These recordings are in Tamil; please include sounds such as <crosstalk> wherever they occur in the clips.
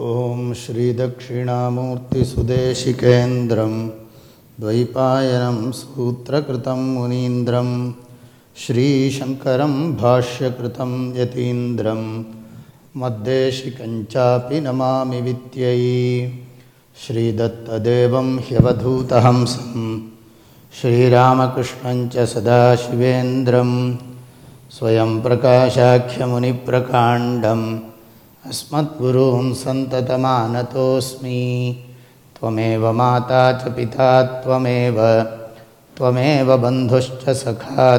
ॐ श्रीदक्षिणामूर्तिसुदेशिकेन्द्रं द्वैपायनं सूत्रकृतं मुनीन्द्रं श्रीशङ्करं भाष्यकृतं यतीन्द्रं मद्देशिकञ्चापि नमामि वित्यै श्रीदत्तदेवं ह्यवधूतहंसं। श्रीरामकृष्णञ्च सदाशिवेन्द्रं। स्वयं प्रकाशाख्यमुनिप्रकाण्डम्। अस्मद्गुरून् सन्ततमानतोऽस्मि। त्वमेव माता च पिता त्वमेव। सखा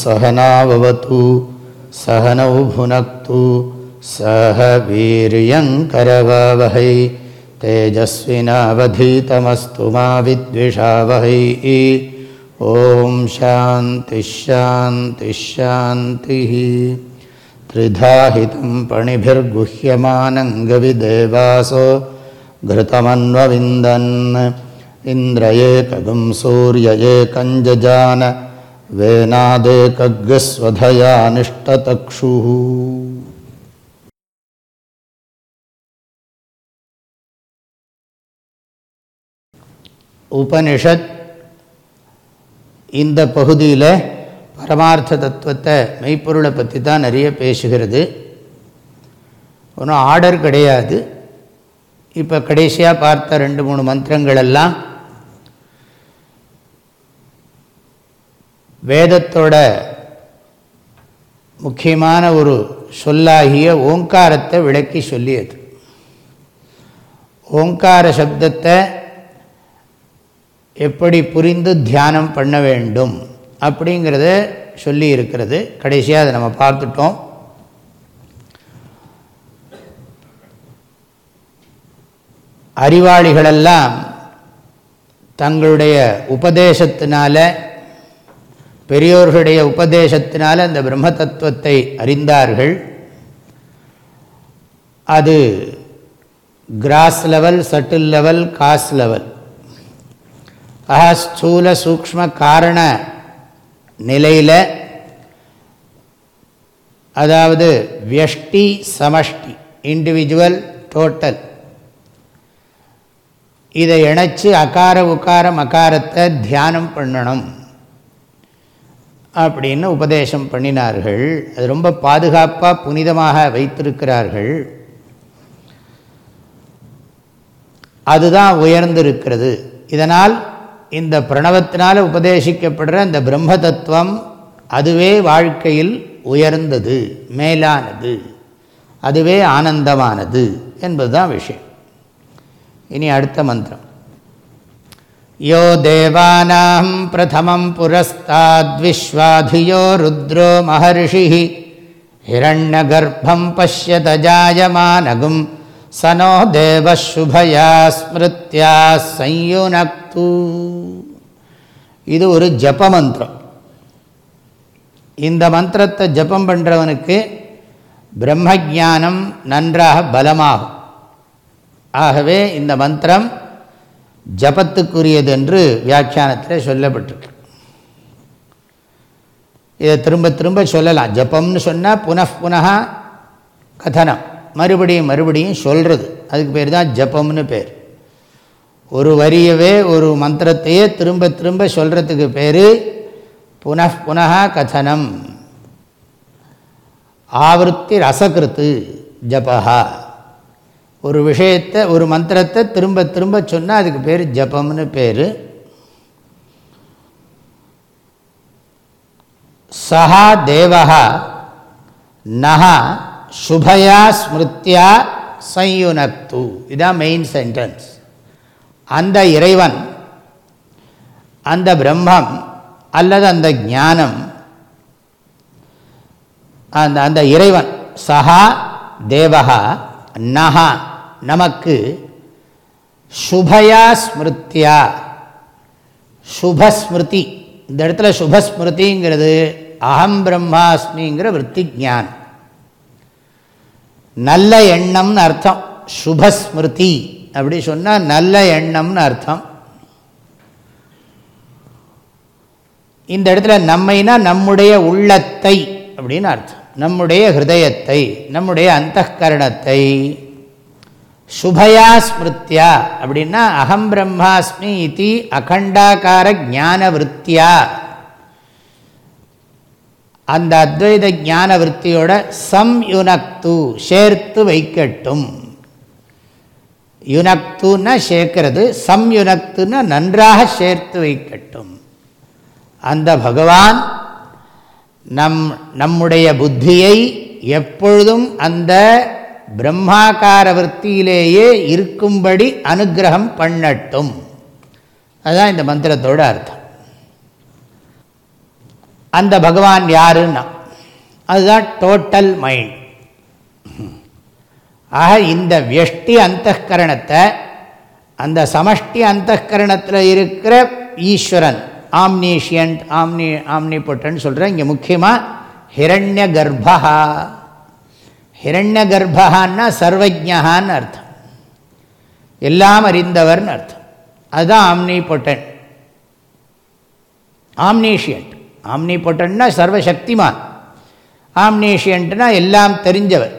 सहनावतु सहनौ भुनक्तु सह वीर्यङ्करवावहै तेजस्विनावधीतमस्तु मा विद्विषावहै। ॐ शान्तिश्शान्तिश्शान्तिः त्रिधाहितं पणिभिर्गुह्यमानङ्गविदेवासो घृतमन्वविन्दन् इन्द्रयेकगुं सूर्ययेकञ्जजान वेनादेकग्स्वधया निष्टतक्षुः उपनिषत् இந்த பகுதியில் பரமார்த்த தத்துவத்தை மெய்ப்பொருளை பற்றி தான் நிறைய பேசுகிறது ஒன்றும் ஆர்டர் கிடையாது இப்போ கடைசியாக பார்த்த ரெண்டு மூணு மந்திரங்கள் வேதத்தோட முக்கியமான ஒரு சொல்லாகிய ஓங்காரத்தை விளக்கி சொல்லியது. ஓங்கார சப்தத்தை எப்படி புரிந்து தியானம் பண்ண வேண்டும் அப்படிங்கிறத சொல்லி இருக்கிறது கடைசியாக அதை நம்ம பார்த்துட்டோம். அறிவாளிகளெல்லாம் தங்களுடைய உபதேசத்தினால பெரியோர்களுடைய உபதேசத்தினால் அந்த பிரம்ம தத்துவத்தை அறிந்தார்கள். அது gross level subtle level causal level. ஆஹா ஸ்தூல சூக்ம காரண நிலையில் அதாவது வியஷ்டி சமஷ்டி இண்டிவிஜுவல் டோட்டல் இதை இணைச்சி அகார உக்காரம் அகாரத்தை தியானம் பண்ணணும். அப்படின்னு உபதேசம் பண்ணினார்கள். அது ரொம்ப பாதுகாப்பாக புனிதமாக வைத்திருக்கிறார்கள். அதுதான் உயர்ந்திருக்கிறது. இதனால் இந்த பிரணவத்தினால் உபதேசிக்கப்படுற இந்த பிரம்ம தத்துவம் அதுவே வாழ்க்கையில் உயர்ந்தது மேலானது. அதுவே ஆனந்தமானது என்பதுதான் விஷயம். இனி அடுத்த மந்திரம். யோ தேவானாம் பிரதமம் புரஸ்தாத்விஸ்வாதியோ ருத்ரோ மகர்ஷி ஹிரண்யகர்ப்பம் பசியதஜாயமானகும் சனோ தேவசுபயா ஸ்மிருத்யா சயுனக்து இது ஒரு ஜப மந்திரம் இந்த மந்திரத்தை ஜபம் பண்ணுறவனுக்கு பிரம்மஜானம் நன்றாக பலமாகும். ஆகவே இந்த மந்திரம் ஜபத்துக்குரியது என்று வியாக்கியானத்தில் சொல்லப்பட்டிருக்கு. இதை திரும்ப திரும்ப சொல்லலாம். ஜபம்னு சொன்னால் புனః கதனம். மறுபடியும் மறுபடியும் சொல்கிறது அதுக்கு பேர் தான் ஜபம்னு பேர். ஒரு வரியவே ஒரு மந்திரத்தையே திரும்ப திரும்ப சொல்கிறதுக்கு பேர் புனః கதனம். ஆவருத்தி ரசகிருத்து ஜபஹா. ஒரு விஷயத்தை ஒரு மந்திரத்தை திரும்ப திரும்ப சொன்னால் அதுக்கு பேர் ஜபம்னு பேர். சஹா தேவகா நஹா சுபயா ஸ்மிருத்யா சயுனக்து இதுதான் மெயின் சென்டென்ஸ் அந்த இறைவன் அந்த பிரம்மம் அல்லது அந்த ஞானம் அந்த அந்த இறைவன் சஹா தேவகா நகா நமக்கு சுபயா ஸ்மிருத்தியா சுபஸ்மிருதி. இந்த இடத்துல சுபஸ்மிருதிங்கிறது அகம் பிரம்மாஸ்மிங்கிற விற்பி ஜான் நல்ல எண்ணம்னு அர்த்தம். சுபஸ்மிருதி. அப்படி சொன்னால் நல்ல எண்ணம்னு அர்த்தம். இந்த இடத்துல நம்மைனா நம்முடைய உள்ளத்தை அப்படின்னு அர்த்தம். நம்முடைய ஹிருதயத்தை நம்முடைய அந்த கரணத்தை சுபயா ஸ்மிருத்தியா அப்படின்னா அகம் பிரம்மாஸ்மி இது அகண்டாக்கார ஜான விற்த்தியா அந்த அத்வைத ஞான விற்த்தியோட சம் யுனக்து சேர்த்து வைக்கட்டும். யுனக்துன்னா சேர்க்கிறது சம் யுனக்துன்னா நன்றாக சேர்த்து வைக்கட்டும். அந்த பகவான் நம் நம்முடைய புத்தியை எப்பொழுதும் அந்த பிரம்மாக்கார விற்த்தியிலேயே இருக்கும்படி அனுகிரகம் பண்ணட்டும். அதுதான் இந்த மந்திரத்தோட அர்த்தம். அந்த பகவான் யாருன்னா? அதுதான் டோட்டல் மைண்ட் ஆக இந்த வியஷ்டி அந்தகரணத்தை அந்த சமஷ்டி அந்தகரணத்தில் இருக்கிற ஈஸ்வரன் ஆம்னீஷியன்ட் ஆம்னி ஆம்னி பொட்டன்னு சொல்கிறேன் இங்கே முக்கியமாக ஹிரண்ய கர்ப்பா ஹிரண்ய கர்ப்பகான்னா சர்வஜகான்னு அர்த்தம். எல்லாம் அறிந்தவர்னு அர்த்தம். அதுதான் ஆம்னி பொட்டன் ஆம்னீஷியன்ட் ஆம்னி பொட்டன்னா சர்வசக்திமான். ஆம்னீஷியன்ட்னா எல்லாம் தெரிஞ்சவர்.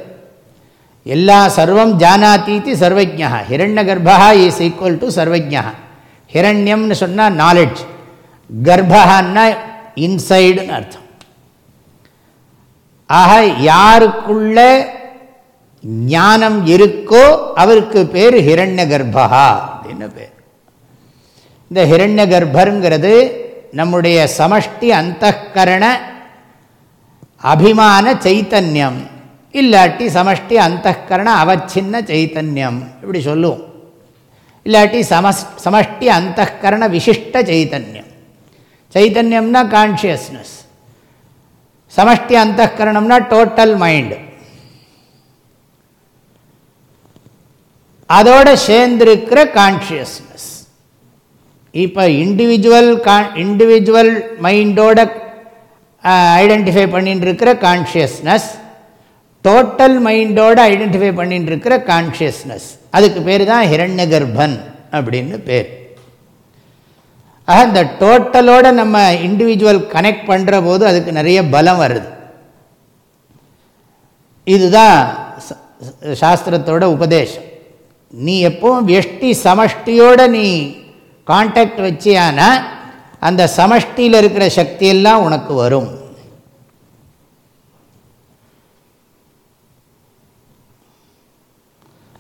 எல்லா சர்வம் ஜானாத்தீதி சர்வஜா ஹிரண்ய கர்ப்பா இஸ் ஈக்குவல் டு சர்வஜா ஹிரண்யம்னு சொன்னால் நாலெட்ஜ் கர்ப்பகான்னா இன்சைடுன்னு அர்த்தம். ஆக யாருக்குள்ள ஞானம் இருக்கோ அவருக்கு பேர் ஹிரண்ய கர்ப்பா அப்படின்னு பேர். இந்த ஹிரண்ய கர்ப்பருங்கிறது நம்முடைய சமஷ்டி அந்தகரண அபிமான சைத்தன்யம். இல்லாட்டி சமஷ்டி அந்தகரண அவச்சின்ன சைத்தன்யம். இப்படி சொல்லுவோம். இல்லாட்டி சமஸ் சமஷ்டி அந்தகரண விசிஷ்ட சைத்தன்யம். சைத்தன்யம்னா கான்ஷியஸ்னஸ் சமஷ்டி அந்தகரணம்னா டோட்டல் மைண்டு அதோட சேர்ந்திருக்கிற கான்ஷியஸ்னஸ் இப்போ இண்டிவிஜுவல் கான் இண்டிவிஜுவல் மைண்டோட ஐடென்டிஃபை பண்ணிட்டு இருக்கிற கான்ஷியஸ்னஸ் டோட்டல் மைண்டோடு ஐடென்டிஃபை பண்ணிட்டு இருக்கிற கான்ஷியஸ்னஸ் அதுக்கு பேர் தான் ஹிரண்ய கர்ப்பன் அப்படின்னு பேர். ஆக இந்த டோட்டலோட நம்ம இண்டிவிஜுவல் கனெக்ட் பண்ணுற போது அதுக்கு நிறைய பலம் வருது. இதுதான் சாஸ்திரத்தோட உபதேசம். நீ எப்பவும் வெஷ்டி சமஷ்டியோட நீ கான்டாக்ட் வச்சியானா அந்த சமஷ்டியில் இருக்கிற சக்தியெல்லாம் உனக்கு வரும்.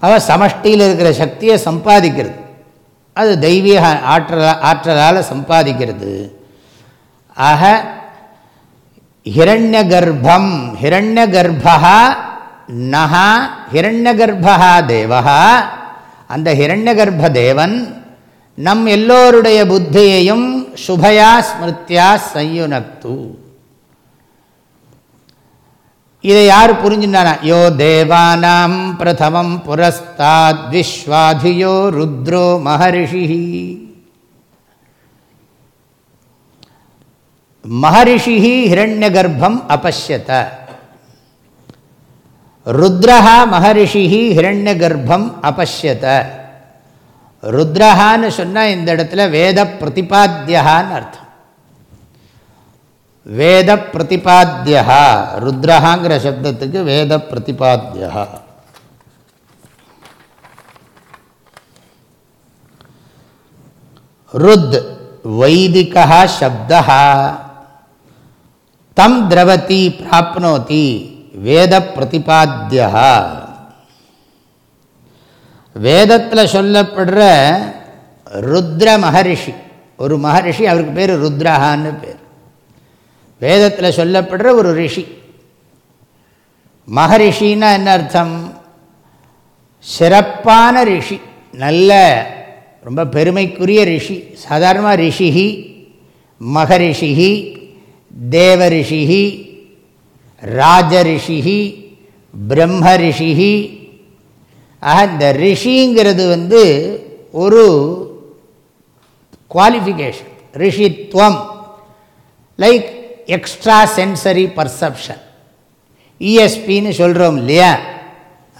அவன் சமஷ்டியில் இருக்கிற சக்தியை சம்பாதிக்கிறது. அது தெய்வீக ஆற்றலா ஆற்றலால் சம்பாதிக்கிறது. ஆக ஹிரண்ய கர்ப்பம் ஹிரண்ய கர்ப்பா நகா ஹிரண்ய கர்ப்பா தேவா அந்த ஹிரண்ய கர்ப்ப தேவன் நம் எல்லோருடைய புத்தியையும் சுபயா ஸ்மிருத்தியா சையுனக்து இதை யார் புரிஞ்சுட்டானா? யோ தேவானாம் பிரதமம் புரஸ்தாத் விஸ்வாதியோ ருத்ரோ மகரிஷி. மகரிஷி ஹிரண்ய கர்ப்பம் அபஷ்யத. ருத்ரஹா மகரிஷி ஹிரண்ய கர்ப்பம் அபஷ்யத. ருத்ரஹான்னு சொன்னால் இந்த இடத்துல வேத பிரதிபாத்தியகான்னு அர்த்தம். வேத பிரதிபாத்தியா ருத்ரஹாங்கிற சப்தத்துக்கு வேத பிரதிபாத்தியா ருத் வைதிகா சப்தா தம் திரவதி பிராப்னோதி வேத பிரதிபாத்தியா வேதத்தில் சொல்லப்படுற ருத்ர மகரிஷி. ஒரு மகரிஷி அவருக்கு பேர் ருத்ரஹான்னு பேர். வேதத்தில் சொல்லப்படுற ஒரு ரிஷி. மகரிஷின்னா என்ன அர்த்தம்? சிறப்பான ரிஷி நல்ல ரொம்ப பெருமைக்குரிய ரிஷி சாதாரணமாக ரிஷிஹி மகரிஷிஹி தேவரிஷிஹி ராஜரிஷிஹி பிரம்ம ரிஷிஹி ஆக இந்த ரிஷிங்கிறது வந்து ஒரு குவாலிஃபிகேஷன் ரிஷித்வம். லைக் எக்ஸ்ட்ரா சென்சரி பர்செப்ஷன் இஎஸ்பின்னு சொல்கிறோம் இல்லையா?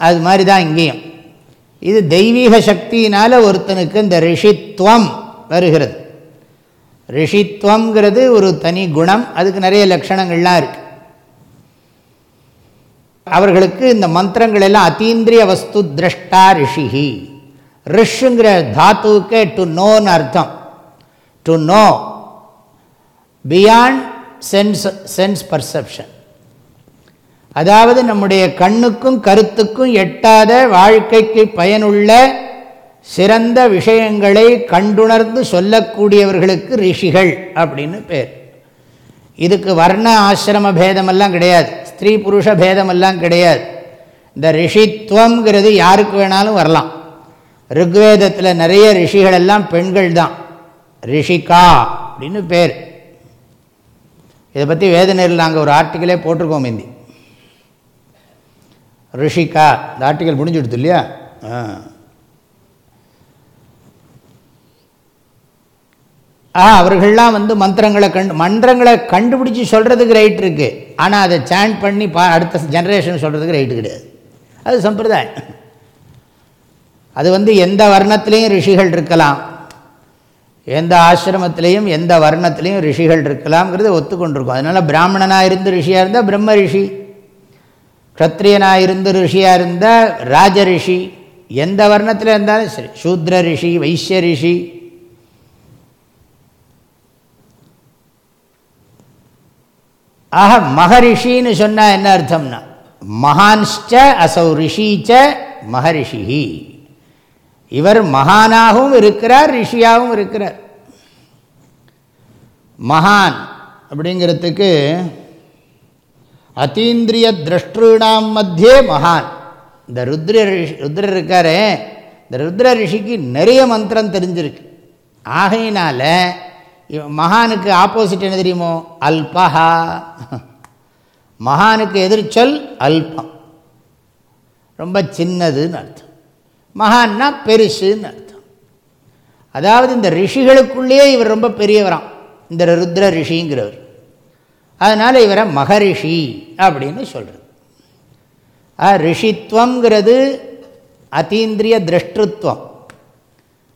அது மாதிரி தான் இங்கேயும். இது தெய்வீக சக்தியினால் ஒருத்தனுக்கு இந்த ரிஷித்வம் வருகிறது. ரிஷித்வங்கிறது ஒரு தனி குணம். அதுக்கு நிறைய லட்சணங்கள்லாம் இருக்குது அவர்களுக்கு இந்த மந்திரங்கள் எல்லாம் அத்தீந்திரிய வஸ்து திரஷ்டா ரிஷிஹி. ரிஷுங்கிற தாத்துவுக்கே டு நோன்னு அர்த்தம். To know beyond sense sense perception அதாவது நம்முடைய கண்ணுக்கும் கருத்துக்கும் எட்டாத வாழ்க்கைக்கு பயனுள்ள சிறந்த விஷயங்களை கண்டுணர்ந்து சொல்லக்கூடியவர்களுக்கு ரிஷிகள் அப்படின்னு பேர். இதுக்கு வர்ண ஆசிரம பேதமெல்லாம் கிடையாது. ஸ்திரீ புருஷ பேதமெல்லாம் கிடையாது. இந்த ரிஷித்துவங்கிறது யாருக்கு வேணாலும் வரலாம். ருக்வேதத்தில் நிறைய ரிஷிகள் எல்லாம் பெண்கள் தான் ரிஷிகா அப்படின்னு பேர். இதை பற்றி வேதனையில் நாங்கள் ஒரு ஆர்டிக்கலே போட்டிருக்கோம் இந்தி ரிஷிகா இந்த ஆர்டிக்கல் முடிஞ்சுடுது இல்லையா? ஆ. அவர்கள்லாம் வந்து மந்திரங்களை கண்டு மந்திரங்களை கண்டுபிடிச்சி சொல்கிறதுக்கு ரைட் இருக்குது ஆனால் அதை சேண்ட் பண்ணி பா அடுத்த ஜென்ரேஷன் சொல்கிறதுக்கு ரைட்டு கிடையாது. அது சம்பிரதாயம். அது வந்து எந்த வர்ணத்துலேயும் ரிஷிகள் இருக்கலாம். எந்த ஆசிரமத்திலையும் எந்த வர்ணத்திலையும் ரிஷிகள் இருக்கலாம்ங்கிறத ஒத்துக்கொண்டிருக்கும். அதனால் பிராமணனாக இருந்து ரிஷியாக இருந்தால் பிரம்ம ரிஷி. க்ஷத்ரியனாக இருந்து ரிஷியாக இருந்தால் ராஜ ரிஷி. எந்த வர்ணத்தில் இருந்தாலும் சரி சூத்ர ரிஷி வைசிய ரிஷி. ஆக மகரிஷின்னு சொன்னால் என்ன அர்த்தம்னா மகான்ஸ்ச அசௌ ரிஷிச்ச மகரிஷி இவர் மகானாகவும் இருக்கிறார் ரிஷியாகவும் இருக்கிறார். மகான் அப்படிங்கிறதுக்கு அத்தீந்திரிய திரஷ்டூணாம் மத்தியே மகான். இந்த ருத்ர ரிஷி ருத்ரர் இருக்காரே இந்த ருத்ர ரிஷிக்கு நிறைய மந்திரம் தெரிஞ்சிருக்கு. ஆகையினால மகானுக்கு ஆப்போசிட் என்ன தெரியுமோ? அல்பஹா. மகானுக்கு எதிர்ச்சொல் அல்பம். ரொம்ப சின்னதுன்னு அர்த்தம். மகான்னா பெருசுன்னு அர்த்தம். அதாவது இந்த ரிஷிகளுக்குள்ளேயே இவர் ரொம்ப பெரியவராம். இந்த ருத்ர ரிஷிங்கிறவர். அதனால் இவரை மகரிஷி அப்படின்னு சொல்கிறது ரிஷித்வங்கிறது அதீந்திரிய திருஷ்டத்துவம்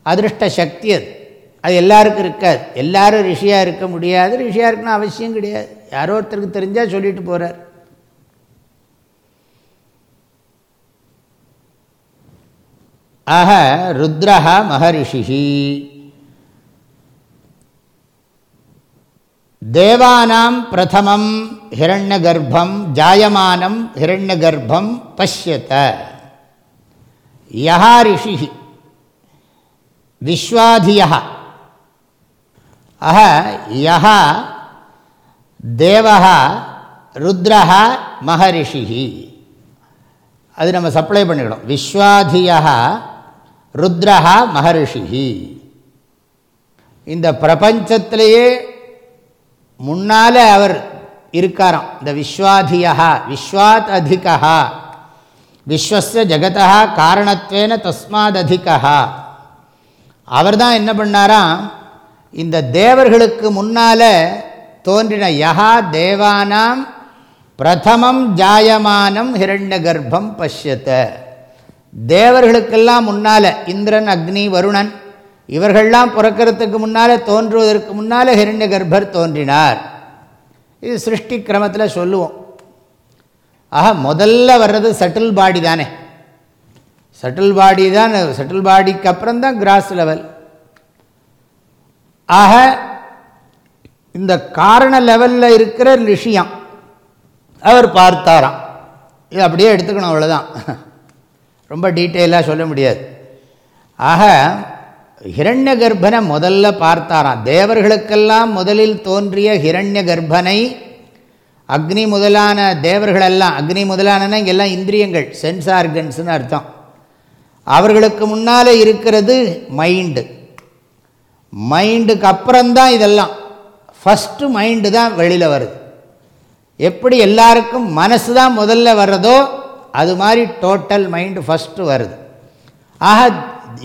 அதிருஷ்ட சக்தி அது. அது எல்லாருக்கும் இருக்காது. எல்லாரும் ரிஷியாக இருக்க முடியாது. ரிஷியாக இருக்குன்னு அவசியம் கிடையாது. யாரோ ஒருத்தருக்கு தெரிஞ்சால் சொல்லிட்டு போகிறார் ஆக ருத்ரஹா மகரிஷி தேவானாம் பிரதமம் ஹிரண்ய கர்ப்பம் ஜாயமானம் ஹிரண்ய கர்ப்பம் பசியத்த யஹா ரிஷி விஸ்வாதியா ஆக யஹா தேவா ருத்ரஹா மகரிஷி அது நம்ம சப்ளை பண்ணிக்கணும். விஸ்வாதியா ருத்ரஹா மகரிஷி இந்த பிரபஞ்சத்திலேயே முன்னால் அவர் இருக்காராம். இந்த விஸ்வாதியா விஸ்வாத் அதிகா விஸ்வச ஜகதா காரணத்துவேன தஸ்மாத் அதிகா அவர் தான் என்ன பண்ணாராம்? இந்த தேவர்களுக்கு முன்னால் தோன்றின யஹா தேவானாம் பிரதமம் ஜாயமானம் ஹிரண்ய கர்ப்பம் பஷ்யத்த தேவர்களுக்கெல்லாம் முன்னால் இந்திரன் அக்னி வருணன் இவர்கள்லாம் பிறக்கிறதுக்கு முன்னால் தோன்றுவதற்கு முன்னால் ஹிரண்ய கர்ப்பர் தோன்றினார். இது சிருஷ்டி கிரமத்தில் சொல்லுவோம். ஆக முதல்ல வர்றது சட்டில் பாடி தானே. சட்டில் பாடி தான் சட்டில் பாடிக்கு அப்புறம் தான் கிராஸ் லெவல் ஆக இந்த காரண லெவலில் இருக்கிற ரிஷியம் அவர் பார்த்தாராம். இது அப்படியே எடுத்துக்கணும் அவ்வளோதான் ரொம்ப டீட்டெயிலாக சொல்ல முடியாது. ஆக ஹிரண்ய கர்ப்பனை முதல்ல பார்த்தாராம். தேவர்களுக்கெல்லாம் முதலில் தோன்றிய ஹிரண்ய கர்ப்பனை அக்னி முதலான தேவர்களெல்லாம் அக்னி முதலான இங்கெல்லாம் இந்திரியங்கள் சென்ஸ் ஆர்கன்ஸ்னு அர்த்தம். அவர்களுக்கு முன்னால் இருக்கிறது மைண்டு மைண்டுக்கு அப்புறம்தான் இதெல்லாம். ஃபஸ்ட்டு மைண்டு தான் வெளியில் வருது. எப்படி எல்லாருக்கும் மனசு தான் முதல்ல வர்றதோ அது மாதிரி டோட்டல் மைண்டு ஃபஸ்ட்டு வருது. ஆக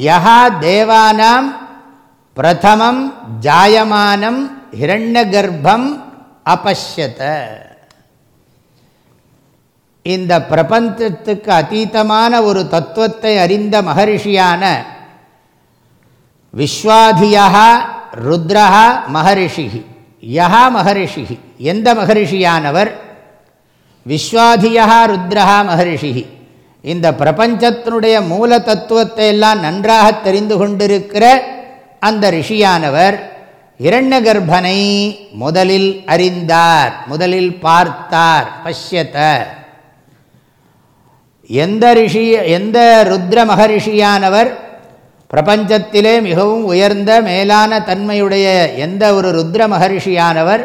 யஹா தேவானாம் பிரதமம் ஜாயமானம் ஹிரண்ய கர்ப்பம் அபஷ்யத இந்த பிரபஞ்சத்துக்கு அதீதமான ஒரு தத்துவத்தை அறிந்த மகரிஷியான விஸ்வாதியா ருத்ரஹா மகரிஷி யஹா மகரிஷி எந்த மகரிஷியானவர்? விஸ்வாதியா ருத்ரஹா மகரிஷி. இந்த பிரபஞ்சத்தினுடைய மூல தத்துவத்தை எல்லாம் நன்றாக தெரிந்து கொண்டிருக்கிற அந்த ரிஷியானவர் இரண்ய கர்ப்பனை முதலில் அறிந்தார் முதலில் பார்த்தார் பஷ்யத்த எந்த ரிஷி எந்த ருத்ர மகரிஷியானவர் பிரபஞ்சத்திலே மிகவும் உயர்ந்த மேலான தன்மையுடைய எந்த ஒரு ருத்ர மகரிஷியானவர்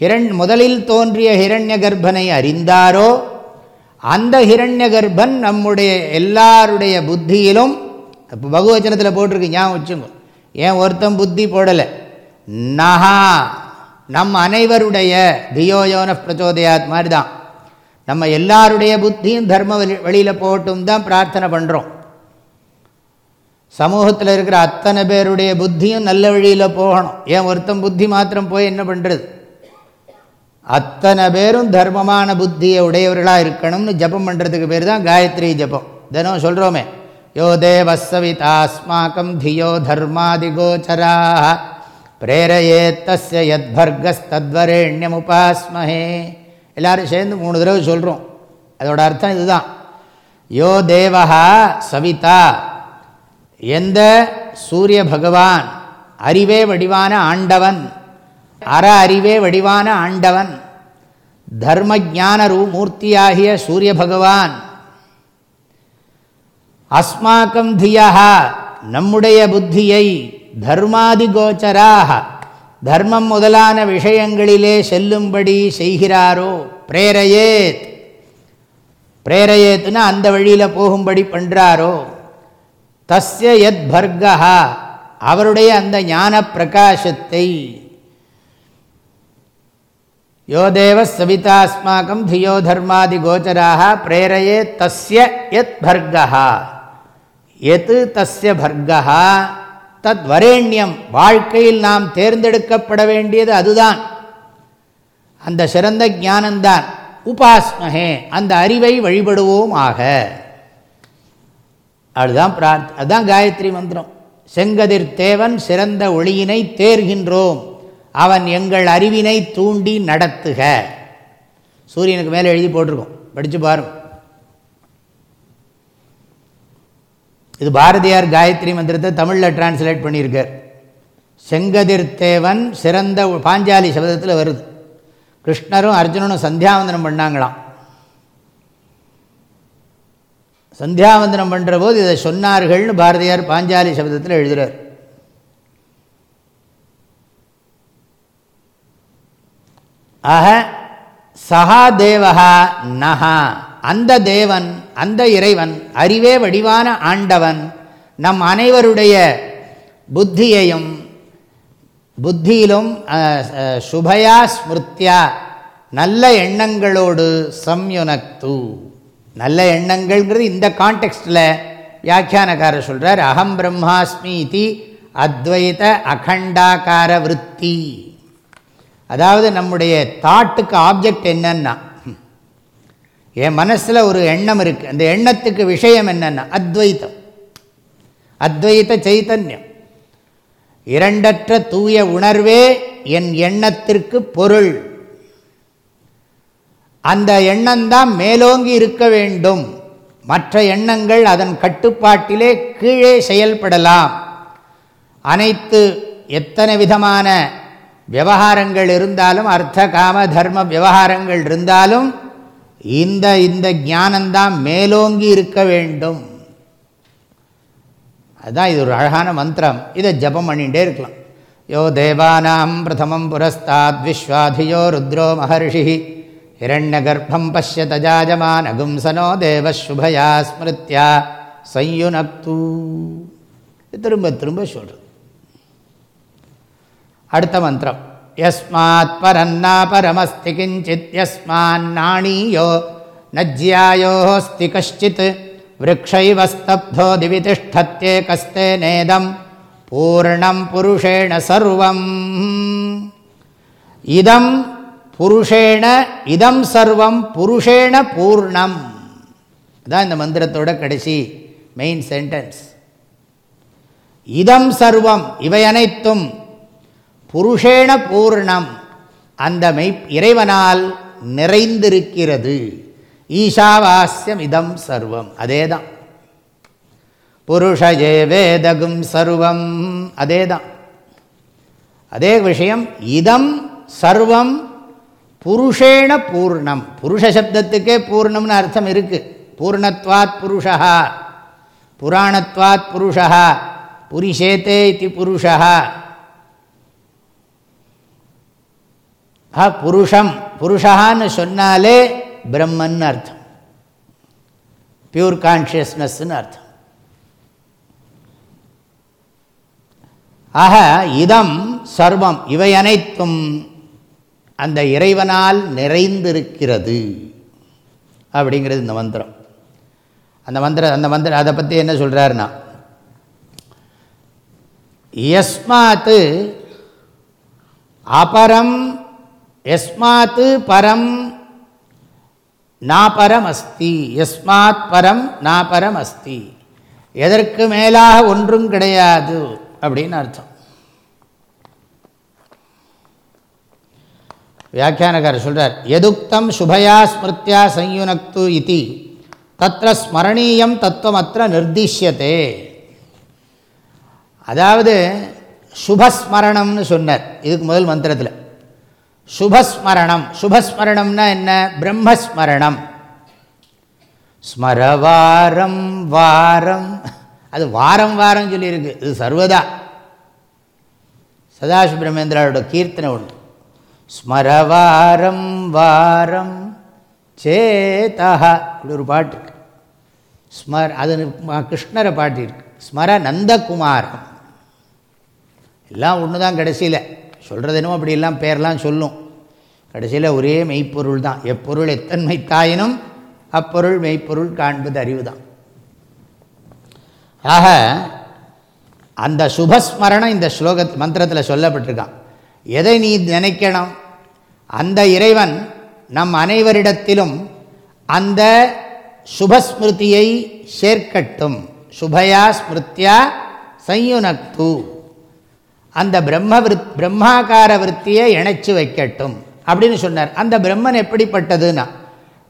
ஹிரண் முதலில் தோன்றிய ஹிரண்ய கர்ப்பனை அறிந்தாரோ அந்த ஹிரண்ய கர்ப்பன் நம்முடைய எல்லாருடைய புத்தியிலும் இப்போ பகுவச்சனத்தில் போட்டிருக்கு ஞாபகம் வச்சுங்க. ஏன் ஒருத்தன் புத்தி போடலை? நஹா நம் அனைவருடைய தியோயோன பிரச்சோதயாத் மாதிரி தான் நம்ம எல்லாருடைய புத்தியும் தர்ம வழி வழியில் போட்டும் தான் பிரார்த்தனை பண்ணுறோம் சமூகத்தில் இருக்கிற அத்தனை பேருடைய புத்தியும் நல்ல வழியில் போகணும். ஏன் ஒருத்தன் புத்தி மாத்திரம் போய் என்ன பண்ணுறது அத்தனை பேரும் தர்மமான புத்தியை உடையவர்களாக இருக்கணும்னு ஜபம் பண்ணுறதுக்கு பேர் தான் காயத்ரி ஜபம். தினம் சொல்கிறோமே யோ தேவசவிதாஸ்மாக்கம் தியோ தர்மாதிகோச்சரா பிரேரையே தஸ்ய யத் உபாஸ்மஹே எல்லோரும் சேர்ந்து மூணு தடவை சொல்கிறோம் அதோட அர்த்தம் இதுதான். யோ தேவா சவிதா. எந்த சூரிய பகவான் அறிவே வடிவான ஆண்டவன். அற அறிவே வடிவான ஆண்டவன். தர்ம ஜான மூர்த்தியாகிய சூரிய பகவான் அஸ்மாக்கம் தியா நம்முடைய புத்தியை தர்மாதி கோச்சராக தர்மம் முதலான விஷயங்களிலே செல்லும்படி செய்கிறாரோ? பிரேரையேத். பிரேரையேத்துனா அந்த வழியில் போகும்படி பண்ணுறாரோ தஸ்ய எத் பர்கா அவருடைய அந்த ஞான பிரகாசத்தை யோ தேவ சவிதாஸ்மாக்கம் தியோ தர்மாதி கோச்சராக பிரேரையே தஸ்ய எத் பர்கா எது தஸ்ய பர்கா தத் வரேண்யம் வாழ்க்கையில் நாம் தேர்ந்தெடுக்கப்பட வேண்டியது அதுதான். அந்த சிறந்த ஞானந்தான் உபாஸ்மகே அந்த அறிவை வழிபடுவோம் ஆக. அதுதான் பிரார்த்த அதுதான் காயத்ரி மந்திரம். செங்கதிர் தேவன் சிறந்த ஒளியினை தேர்கின்றோம். அவன் எங்கள் அறிவினை தூண்டி நடத்துக. சூரியனுக்கு மேலே எழுதி போட்டிருக்கோம். படித்து பாருங்க இது பாரதியார் காயத்ரி மந்திரத்தை தமிழில் டிரான்ஸ்லேட் பண்ணியிருக்கார். செங்கதிர் தேவன் சிறந்த பாஞ்சாலி சபதத்தில் வருது. கிருஷ்ணரும் அர்ஜுனனும் சந்தியாவந்தனம் பண்ணாங்களாம். சந்தியாவந்தனம் பண்ணுற போது இதை சொன்னார்கள்னு பாரதியார் பாஞ்சாலி சபதத்தில் எழுதுகிறார் ஆக சஹா தேவகா நகா அந்த தேவன் அந்த இறைவன் அறிவே வடிவான ஆண்டவன் நம் அனைவருடைய புத்தியையும் புத்தியிலும் சுபயா ஸ்மிருத்தியா நல்ல எண்ணங்களோடு சம்யுனக்து. நல்ல எண்ணங்கள்ங்கிறது இந்த கான்டெக்ஸ்டில் வியாக்கியானக்காரர் சொல்கிறார் அகம் பிரம்மாஸ்மி இது அத்வைத அகண்டாக்கார விற்பி அதாவது நம்முடைய தாட்டுக்கு ஆப்ஜெக்ட் என்னன்னா என் மனசில் ஒரு எண்ணம் இருக்குது அந்த எண்ணத்துக்கு விஷயம் என்னென்னா அத்வைத்தம். அத்வைத சைத்தன்யம். இரண்டற்ற தூய உணர்வே என் எண்ணத்திற்கு பொருள். அந்த எண்ணம்தான் மேலோங்கி இருக்க வேண்டும். மற்ற எண்ணங்கள் அதன் கட்டுப்பாட்டிலே கீழே செயல்படலாம். அனைத்து எத்தனை விதமான விவகாரங்கள் இருந்தாலும் அர்த்த காம தர்ம விவகாரங்கள் இருந்தாலும் இந்த இந்த ஞானந்தான் மேலோங்கி இருக்க வேண்டும். அதுதான் இது ஒரு அழகான மந்திரம். இதை ஜபம் பண்ணிகிட்டே இருக்கலாம். யோ தேவானாம் பிரதமம் புரஸ்தாத் விஸ்வாதியோ ருத்ரோ மகர்ஷி ஹிரண்யகர்ப்பம் பசிய தஜாஜமானகும்சனோ தேவசுபயா ஸ்மிருத்யா சையுனக்தூ திரும்ப திரும்ப சொல்கிறது அடுத்த மந்திரம். யஸ்மாத் பரன்னா பரமஸ்தி கிஞ்சித் யஸ்மான்னாணீயோ நஜ்யாயோஸ்தி கஷ்டித் விரக்ஷைவ ஸ்தப்தோ திவி திஷ்டத்யே கஸ்தே நேதம் பூர்ணம் புருஷேண சர்வம். இதம் புருஷேண இதம் சர்வம் புருஷேண பூர்ணம். அதான் இந்த மந்திரத்தோட கடைசி மெயின் சென்டென்ஸ் இதம் சர்வம் இவை அனைத்தும் புருஷேண பூர்ணம். அந்த மெய் இறைவனால் நிறைந்திருக்கிறது. ஈஷாவாஸ்யம் இதம் சர்வம். அதே தான் புருஷயே வேதகும் சர்வம். அதே தான் அதே விஷயம் இதம் சர்வம் புருஷேண பூர்ணம். புருஷ சப்தத்துக்கே பூர்ணம்னு அர்த்தம் இருக்குது பூர்ணத்வாத் புருஷா புராணத்வாத் புருஷா புரிஷேத்தே இது புருஷா ஆ புருஷம் புருஷான்னு சொன்னாலே பிரம்மன் அர்த்தம். பியூர் கான்ஷியஸ்னஸ்ன்னு அர்த்தம். ஆக இதம் சர்வம் இவை அனைத்தும் அந்த இறைவனால் நிறைந்திருக்கிறது அப்படிங்கிறது இந்த மந்திரம். அந்த மந்திரம் அந்த மந்திரம் அதை பற்றி என்ன சொல்கிறாருன்னா எஸ்மாத்து அபரம் எஸ்மாத்து பரம் நாபரம் அஸ்தி எஸ்மாத் பரம் நாபரம் அஸ்தி எதற்கு மேலாக ஒன்றும் கிடையாது அப்படின்னு அர்த்தம். வியாக்கியானக்காரர் சொல்கிறார் எதுக்தம் சுபயா ஸ்மிருத்தியா சயுனக்து இது. தத்திர ஸ்மரணீயம் தத்துவமற்ற நிர்திஷ்யத்தே அதாவது சுபஸ்மரணம்னு சொன்னார். இதுக்கு முதல் மந்திரத்தில். சுபஸ்மரணம். சுபஸ்மரணம்னா என்ன? பிரம்மஸ்மரணம். ஸ்மரவாரம் வாரம். அது வாரம் வாரம் சொல்லியிருக்கு. இது சர்வதா. சதாசிவபிரமேந்திராவோட கீர்த்தனை உண்டு ஸ்மரவாரம் வாரம் சேதா இப்படி ஒரு பாட்டு இருக்கு. ஸ்மர் அது கிருஷ்ணரை பாட்டு இருக்கு. ஸ்மர நந்தகுமாரம் எல்லாம் ஒன்று தான் கடைசியில். சொல்கிறது என்னமோ அப்படிலாம் பேர்லாம் சொல்லும். கடைசியில் ஒரே மெய்ப்பொருள் தான். எப்பொருள் எத்தன்மை தாயினும் அப்பொருள் மெய்ப்பொருள் காண்பது அறிவு தான் ஆக அந்த சுபஸ்மரணம் இந்த ஸ்லோக மந்திரத்தில் சொல்லப்பட்டிருக்கான். எதை நீ நினைக்கணும்? அந்த இறைவன் நம் அனைவரிடத்திலும் அந்த சுபஸ்மிருதியை சேர்க்கட்டும். சுபயா ஸ்மிருத்தியா சயுனக்து. அந்த பிரம்ம விருத் பிரம்மாக்கார விற்த்தியை இணைச்சி வைக்கட்டும். அப்படின்னு சொன்னார். அந்த பிரம்மன் எப்படிப்பட்டதுன்னா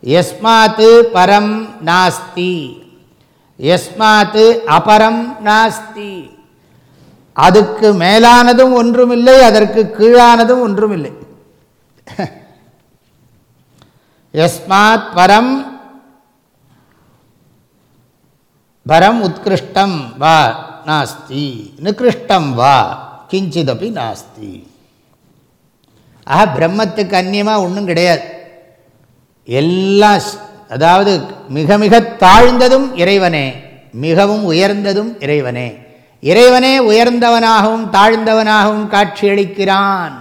எஸ்மாத்து பரம் நாஸ்தி. எஸ்மாத்து அபரம் நாஸ்தி. அதுக்கு மேலானதும் ஒன்றுமில்லை அதற்கு கீழானதும் ஒன்றுமில்லை. எஸ்மாத் பரம் பரம் உத்கிருஷ்டம் வா நாஸ்தி. நிகிருஷ்டம் வா. கிஞ்சிதப்பி நாஸ்தி. ஆக பிரம்மத்துக்கு அந்நியமாக ஒன்றும் கிடையாது. எல்லாம் அதாவது மிக மிக தாழ்ந்ததும் இறைவனே மிகவும் உயர்ந்ததும் இறைவனே. இறைவனே உயர்ந்தவனாகவும் தாழ்ந்தவனாகவும் காட்சியளிக்கிறான்.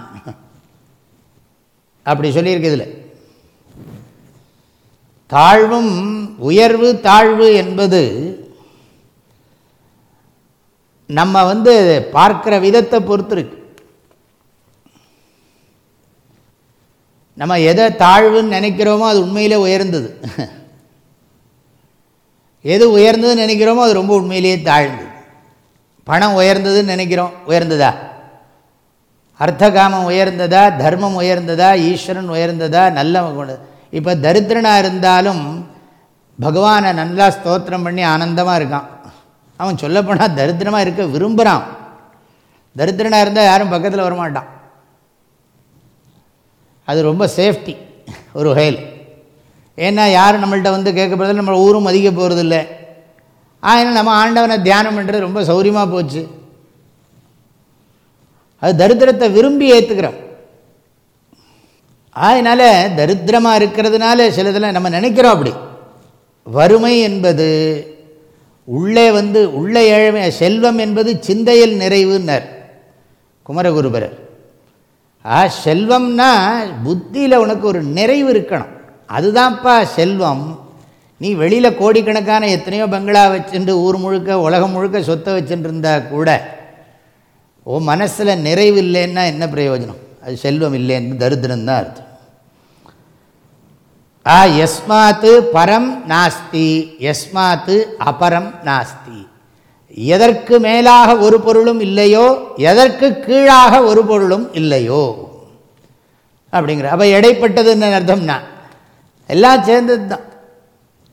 அப்படி சொல்லியிருக்கு இதில். தாழ்வும் உயர்வு தாழ்வு என்பது நம்ம வந்து பார்க்குற விதத்தை பொறுத்து இருக்கு. நம்ம எதை தாழ்வுன்னு நினைக்கிறோமோ அது உண்மையிலே உயர்ந்தது. எது உயர்ந்ததுன்னு நினைக்கிறோமோ அது ரொம்ப உண்மையிலேயே தாழ்ந்தது. பணம் உயர்ந்ததுன்னு நினைக்கிறோம் உயர்ந்ததா? அர்த்தகாமம் உயர்ந்ததா? தர்மம் உயர்ந்ததா? ஈஸ்வரன் உயர்ந்ததா? நல்ல இப்போ தரித்திரனாக இருந்தாலும் பகவானை நல்லா ஸ்தோத்திரம் பண்ணி ஆனந்தமாக இருக்கான். அவன் சொல்லப்போனால் தரித்திரமாக இருக்க விரும்புகிறான் தரித்திரனாக இருந்தால் யாரும் பக்கத்தில் வரமாட்டான். அது ரொம்ப சேஃப்டி ஒரு வகையில். ஏன்னா யாரும் நம்மள்கிட்ட வந்து கேட்க போகிறது நம்ம ஊரும் மதிக்க போகிறதில்ல ஆனால் நம்ம ஆண்டவனை தியானம் பண்ணுறது ரொம்ப சௌரியமாக போச்சு. அது தரித்திரத்தை விரும்பி ஏற்றுக்கிறோம் அதனால் தரித்திரமாக இருக்கிறதுனால சிலதில் நம்ம நினைக்கிறோம் அப்படி. வறுமை என்பது உள்ளே வந்து உள்ளே ஏழ்மை செல்வம் என்பது சிந்தையில் நிறைவுன்னர். குமரகுருபரர். ஆ செல்வம்னா புத்தியில் உனக்கு ஒரு நிறைவு இருக்கணும். அதுதான்ப்பா செல்வம். நீ வெளியில் கோடிக்கணக்கான எத்தனையோ பங்களா வச்சுட்டு ஊர் முழுக்க உலகம் முழுக்க சொத்தை வச்சுட்டு கூட ஓ மனசில் நிறைவு இல்லைன்னா என்ன பிரயோஜனம்? அது செல்வம் இல்லைன்னு தரித்திரம்தான் அர்த்தம். ஆ எஸ்மாத்து பரம் நாஸ்தி எஸ்மாத்து அபரம் நாஸ்தி. எதற்கு மேலாக ஒரு பொருளும் இல்லையோ எதற்கு கீழாக ஒரு பொருளும் இல்லையோ. அப்படிங்கிற அப்போ எடைப்பட்டதுன்னு அர்த்தம்னா எல்லாம் சேர்ந்தது தான்.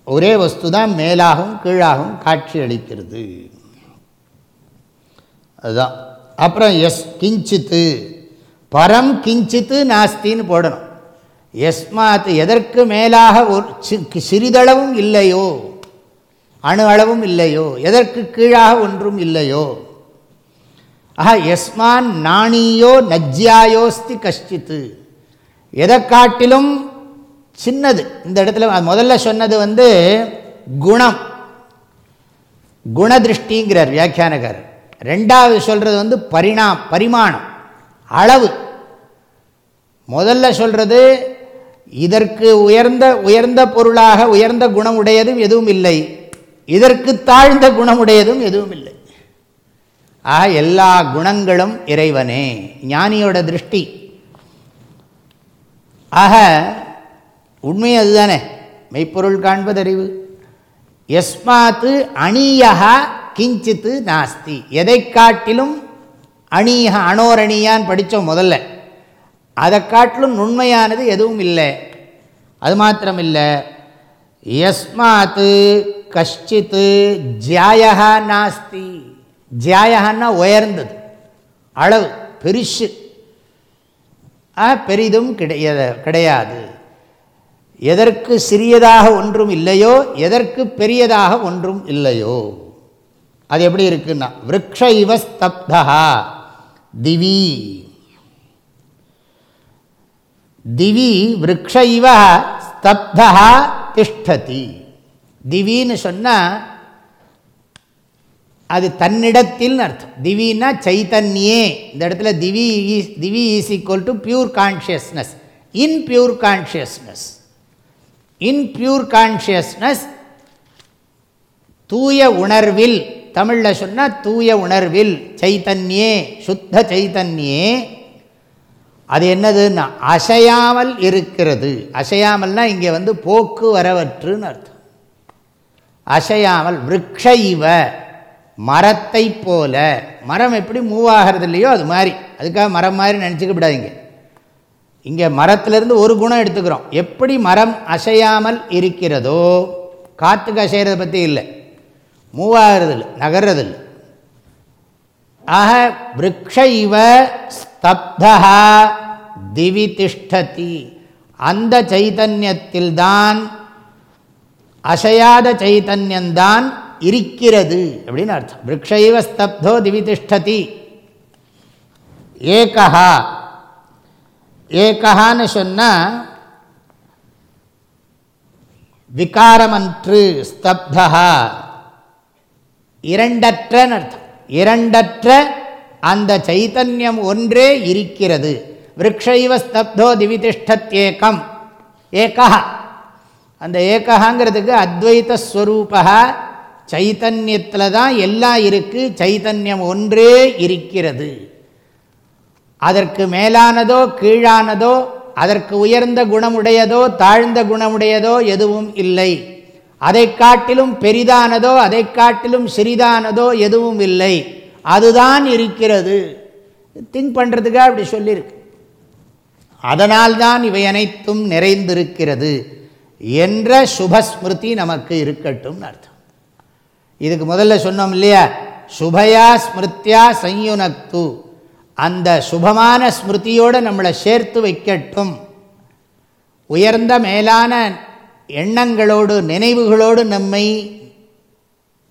ஒரே வஸ்து தான் மேலாகவும் கீழாகவும் காட்சி அளிக்கிறது. அதுதான். அப்புறம் எஸ் கிஞ்சித்து பரம் கிஞ்சித்து நாஸ்தின்னு போடணும். எஸ்மாத் எதற்கு மேலாக ஒரு சிறிதளவும் இல்லையோ அணு அளவும் இல்லையோ எதற்கு கீழாக ஒன்றும் இல்லையோ? ஆஹா எஸ்மான் நாணியோ நஜ்யாயோஸ்தி கஷ்டித்து. எதை காட்டிலும் சின்னது. இந்த இடத்துல முதல்ல சொன்னது வந்து குணம். குணதிருஷ்டிங்கிறார் வியாக்கியானகர் ரெண்டாவது சொல்கிறது வந்து பரிணா பரிமாணம். அளவு. முதல்ல சொல்கிறது இதற்கு உயர்ந்த உயர்ந்த பொருளாக உயர்ந்த குணமுடையதும் எதுவும் இல்லை இதற்கு தாழ்ந்த குணமுடையதும் எதுவும் இல்லை ஆக எல்லா குணங்களும் இறைவனே ஞானியோட திருஷ்டி. ஆக உண்மை அதுதானே. மெய்ப்பொருள் காண்பதறிவு. எஸ்மாத்து அணியா கிஞ்சித்து நாஸ்தி. எதை காட்டிலும் அணியா அணோரணியான்னு படித்தோம் முதல்ல. அதை காட்டிலும் நுண்மையானது எதுவும் இல்லை. அது மாத்திரம் இல்லை எஸ்மாத்து கஷ்டித்து ஜியாயகா நாஸ்தி. ஜியாயகான்னா உயர்ந்தது. அளவு பெருசு. ஆ, பெரிதும் கிடைய கிடையாது. எதற்கு சிறியதாக ஒன்றும் இல்லையோ எதற்கு பெரியதாக ஒன்றும் இல்லையோ. அது எப்படி இருக்குன்னா விரக்ஷ இவ ஸ்தப்தா திவி. திவி விரக்ஷ இவ ஸ்தப்தா திஷ்டதி. திவின்னு சொன்னால் அது தன்னிடத்தில் அர்த்தம். திவின்னா சைத்தன்யே இந்த இடத்துல திவி is- திவி is equal to pure consciousness in pure consciousness in pure consciousness தூய உணர்வில் தமிழில் சொன்னால் தூய உணர்வில் சைத்தன்யே சுத்த சைத்தன்யே அது என்னதுன்னா அசையாமல் இருக்கிறது. அசையாமல்னா இங்கே வந்து போக்குவரவற்றுன்னு அர்த்தம். அசையாமல் விரக்ஷ இவ மரத்தை போல. மரம் எப்படி மூவ் ஆகிறது இல்லையோ அது மாதிரி. அதுக்காக மரம் மாதிரி நினச்சிக்க விடாதீங்க. இங்கே மரத்திலிருந்து ஒரு குணம் எடுத்துக்கிறோம். எப்படி மரம் அசையாமல் இருக்கிறதோ காற்றுக்கு அசைகிறத பற்றி இல்லை. மூவ் ஆகிறது இல்லை நகர்றது இல்லை ஆக விரக்ஷ இவ ஸ்தப்தா திவி திஷ்டதி. அந்த சைத்தன்யத்தில்தான் அசையாத சைத்தன்யந்தான் இருக்கிறது. அப்படின்னு அர்த்தம். விரக்ஷைவ ஸ்தப்தோ திவி திஷ்டதி. ஏகா ஏகான்னு சொன்னால் விகாரமன்று ஸ்தப்தா இரண்டற்றன்னு அர்த்தம். இரண்டற்ற அந்த சைத்தன்யம் ஒன்றே இருக்கிறது. விரக்ஷைவ ஸ்தப்தோ திவிதிஷ்டத்யேகம். ஏகா அந்த ஏகங்கிறதுக்கு அத்வைத ஸ்வரூபா சைத்தன்யத்தில் தான் எல்லாம் இருக்குது சைத்தன்யம் ஒன்றே இருக்கிறது. அதற்கு மேலானதோ கீழானதோ அதற்கு உயர்ந்த குணமுடையதோ தாழ்ந்த குணமுடையதோ எதுவும் இல்லை. அதை காட்டிலும் பெரிதானதோ அதை காட்டிலும் சிறிதானதோ எதுவும் இல்லை. அதுதான் இருக்கிறது. திங்க் பண்ணுறதுக்காக அப்படி சொல்லியிருக்கு அதனால்தான் இவை அனைத்தும் நிறைந்திருக்கிறது என்ற சுபஸ்மிருதி நமக்கு இருக்கட்டும் அர்த்தம். இதுக்கு முதல்ல சொன்னோம் இல்லையா? சுபயா ஸ்மிருத்தியா சயுனக்து அந்த சுபமான ஸ்மிருதியோடு நம்மளை சேர்த்து வைக்கட்டும். உயர்ந்த மேலான எண்ணங்களோடு நினைவுகளோடு நம்மை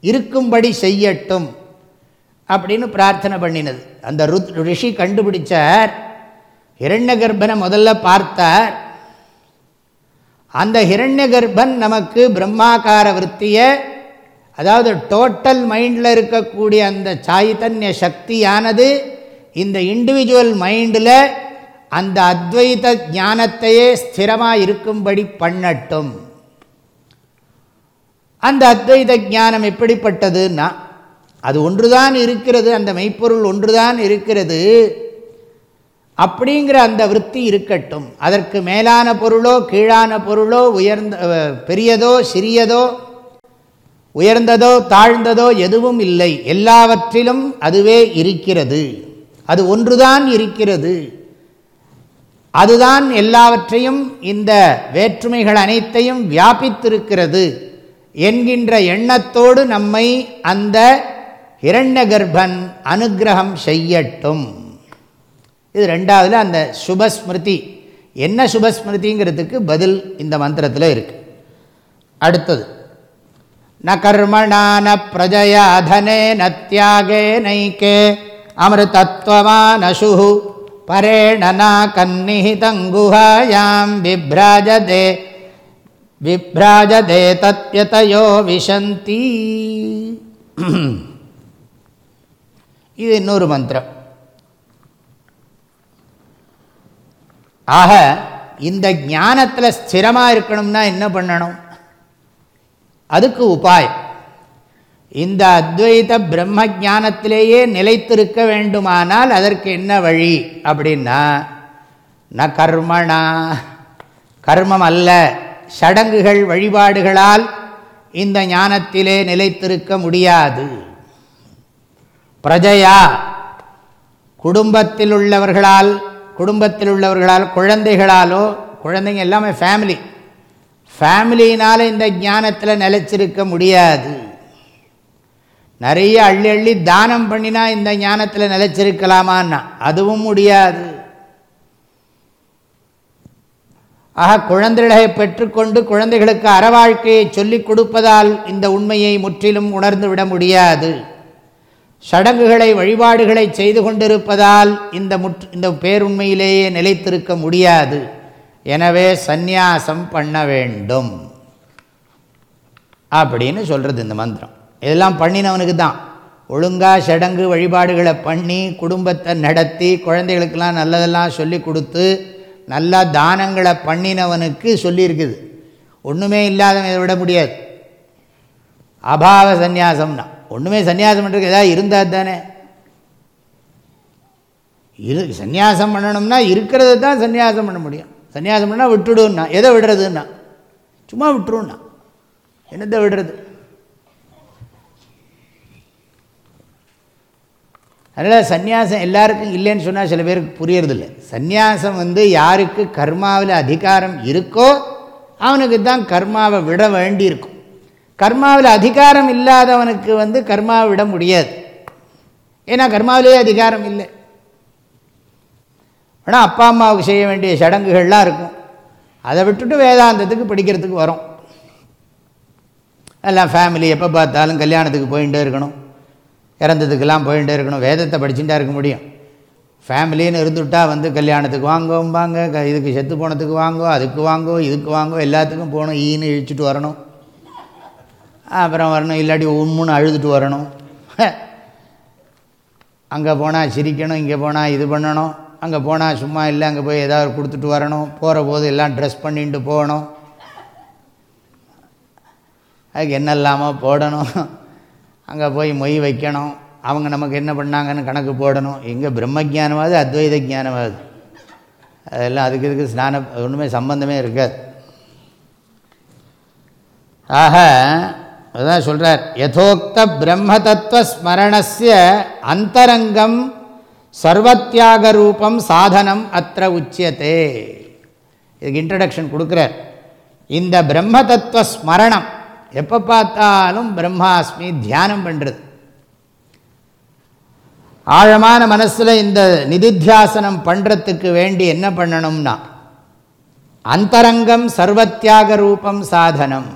இருக்கும்படி செய்யட்டும். அப்படின்னு பிரார்த்தனை பண்ணினது. அந்த ருத் ரிஷி கண்டுபிடிச்சார். ஹிரண்ய கர்ப்பனை முதல்ல பார்த்தார். அந்த ஹிரண்ய கர்ப்பன் நமக்கு பிரம்மாக்கார விற்த்தியை அதாவது டோட்டல் மைண்டில் இருக்கக்கூடிய அந்த சாய்தன்ய சக்தியானது இந்த இண்டிவிஜுவல் மைண்டில் அந்த அத்வைத ஞானத்தையே ஸ்திரமாக இருக்கும்படி பண்ணட்டும். அந்த அத்வைத ஞானம் எப்படிப்பட்டதுன்னா அது ஒன்றுதான் இருக்கிறது அந்த மெய்ப்பொருள் ஒன்றுதான் இருக்கிறது. அப்படிங்கிற அந்த விற்பி இருக்கட்டும். அதற்கு மேலான பொருளோ கீழான பொருளோ உயர்ந்த பெரியதோ சிறியதோ உயர்ந்ததோ தாழ்ந்ததோ எதுவும் இல்லை. எல்லாவற்றிலும் அதுவே இருக்கிறது. அது ஒன்றுதான் இருக்கிறது. அதுதான் எல்லாவற்றையும் இந்த வேற்றுமைகள் அனைத்தையும் வியாபித்திருக்கிறது என்கின்ற எண்ணத்தோடு நம்மை அந்த இரண்ய கர்ப்பன் அனுகிரகம் செய்யட்டும். இது ரெண்டாவதில் அந்த சுபஸ்மிருதி. என்ன சுபஸ்மிருதிங்கிறதுக்கு பதில் இந்த மந்திரத்தில் இருக்கு. அடுத்தது ந கர்மணா பிரஜயாதனே நத்தியாகே ந தியாகே நைக்கே அமிர்தத்வமானசு பரேணனா கன்னிஹிதங்குஹாயாம் விப்ராஜதே விப்ராஜதே தத்யதையோ விஷந்தி இது இன்னொரு மந்திரம். ஆக இந்த ஞானத்தில் ஸ்திரமாக இருக்கணும்னா என்ன பண்ணணும்? அதுக்கு உபாயம். இந்த அத்வைத பிரம்ம ஜானத்திலேயே நிலைத்திருக்க வேண்டுமானால் அதற்கு என்ன வழி அப்படின்னா ந கர்மணா கர்மம் அல்ல சடங்குகள் வழிபாடுகளால் இந்த ஞானத்திலே நிலைத்திருக்க முடியாது. பிரஜையா? குடும்பத்தில் உள்ளவர்களால் குடும்பத்தில் உள்ளவர்களால் குழந்தைகளாலோ குழந்தைங்க எல்லாமே ஃபேமிலி ஃபேமிலினால் இந்த ஞானத்தில் நிலச்சிருக்க முடியாது. நிறைய அள்ளி அள்ளி தானம் பண்ணினா இந்த ஞானத்தில் நிலச்சிருக்கலாமான்னா அதுவும் முடியாது. ஆக குழந்தைகளை பெற்றுக்கொண்டு குழந்தைகளுக்கு அறவாழ்க்கையை சொல்லிக் கொடுப்பதால் இந்த உண்மையை முற்றிலும் உணர்ந்து விட முடியாது. சடங்குகளை வழிபாடுகளை செய்து கொண்டிருப்பதால் இந்த முற்று இந்த பேருண்மையிலேயே நிலைத்திருக்க முடியாது. எனவே சந்நியாசம் பண்ண வேண்டும். அப்படின்னு சொல்கிறது இந்த மந்திரம். இதெல்லாம் பண்ணினவனுக்கு தான். ஒழுங்காக சடங்கு வழிபாடுகளை பண்ணி குடும்பத்தை நடத்தி குழந்தைகளுக்கெல்லாம் நல்லதெல்லாம் சொல்லி கொடுத்து நல்லா தானங்களை பண்ணினவனுக்கு சொல்லியிருக்குது. ஒன்றுமே இல்லாதவன் இதை விட முடியாது. அபாவ சந்நியாசம்னா. ஒன்றுமே சந்நியாசம் பண்ணுறதுக்கு ஏதாவது இருந்தால் தானே. இரு சந்நியாசம் பண்ணணும்னா இருக்கிறது தான் சந்நியாசம் பண்ண முடியும். சன்னியாசம் பண்ணால் விட்டுடுன்னா எதை விடுறதுன்னா? சும்மா விட்டுருன்னா. என்னத்தை விடுறது? அதனால் சந்நியாசம் எல்லாருக்கும் இல்லைன்னு சொன்னால் சில பேருக்கு புரியறதில்ல. சந்நியாசம் வந்து யாருக்கு கர்மாவில் அதிகாரம் இருக்கோ அவனுக்கு தான் கர்மாவை விட வேண்டியிருக்கும். கர்மாவில் அதிகாரம் இல்லாதவனுக்கு வந்து கர்மாவை விட முடியாது. ஏன்னா கர்மாவிலேயே அதிகாரம் இல்லை. ஆனால் அப்பா அம்மாவுக்கு செய்ய வேண்டிய சடங்குகள்லாம் இருக்கும். அதை விட்டுட்டு வேதாந்தத்துக்கு படிக்கிறதுக்கு வரும். எல்லாம் ஃபேமிலி எப்போ பார்த்தாலும் கல்யாணத்துக்கு போயிட்டே இருக்கணும். இறந்ததுக்கெல்லாம் போயிட்டே இருக்கணும். வேதத்தை படிச்சுட்டா இருக்க முடியும். ஃபேமிலின்னு இருந்துவிட்டால் வந்து கல்யாணத்துக்கு வாங்கோம்பாங்க. இதுக்கு செத்து போனதுக்கு வாங்கோ அதுக்கு வாங்கோ இதுக்கு வாங்கோ எல்லாத்துக்கும் போகணும். ஈன்னு இழிச்சிட்டு வரணும். அப்புறம் வரணும் இல்லாட்டி உண்முன்னு அழுதுட்டு வரணும். அங்கே போனால் சிரிக்கணும் இங்கே போனால் இது பண்ணணும் அங்கே போனால் சும்மா இல்லை அங்கே போய் ஏதாவது கொடுத்துட்டு வரணும் போகிற போது எல்லாம் ட்ரெஸ் பண்ணிட்டு போகணும். அதுக்கு என்ன இல்லாமல் போடணும். அங்கே போய் மொய் வைக்கணும். அவங்க நமக்கு என்ன பண்ணாங்கன்னு கணக்கு போடணும். எங்கே பிரம்மஜானமாவது அத்வைத ஜானமாவது அதெல்லாம் அதுக்கு இதுக்கு ஸ்நானம் ஒன்றுமே சம்பந்தமே இருக்காது. ஆக அதுதான் சொல்கிறார் யதோக்த பிரம்ம தத்துவ ஸ்மரணஸ்ய அந்தரங்கம் சர்வத்தியாக ரூபம் சாதனம் அத்த உச்சியத்தே இதுக்கு இன்ட்ரடக்ஷன் கொடுக்குறார். இந்த பிரம்ம தத்துவ ஸ்மரணம் எப்போ பார்த்தாலும் பிரம்மாஸ்மி தியானம் பண்ணுறது ஆழமான மனசில் இந்த நிதித்தியாசனம் பண்ணுறதுக்கு வேண்டி என்ன பண்ணணும்னா அந்தரங்கம் சர்வத்தியாக ரூபம் சாதனம்.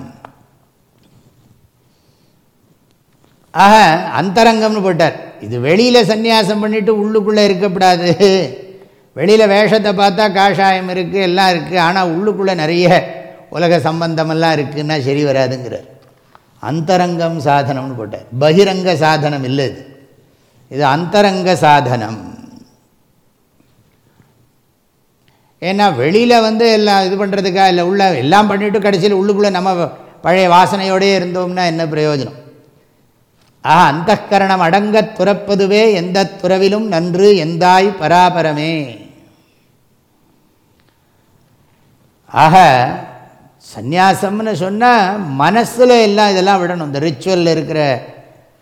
ஆக அந்தரங்கம்னு போட்டார். இது வெளியில் சந்நியாசம் பண்ணிவிட்டு உள்ளுக்குள்ளே இருக்கக்கூடாது. வெளியில் வேஷத்தை பார்த்தா காஷாயம் இருக்குது எல்லாம் இருக்குது ஆனால் உள்ளுக்குள்ளே நிறைய உலக சம்பந்தமெல்லாம் இருக்குதுன்னா சரி வராதுங்கிறார். அந்தரங்கம் சாதனம்னு போட்டார். பகிரங்க சாதனம் இல்லை இது. இது அந்தரங்க சாதனம். ஏன்னா வெளியில் வந்து எல்லாம் இது பண்ணுறதுக்கா இல்லை உள்ள எல்லாம் பண்ணிவிட்டு கடைசியில் உள்ளுக்குள்ளே நம்ம பழைய வாசனையோடே இருந்தோம்னா என்ன பிரயோஜனம்? ஆஹா அந்த கரணம் அடங்கத் துறப்பதுவே எந்த துறவிலும் நன்று எந்தாய் பராபரமே. ஆக சந்நியாசம்னு சொன்னால் மனசில் எல்லாம் இதெல்லாம் விடணும். இந்த ரிச்சுவலில் இருக்கிற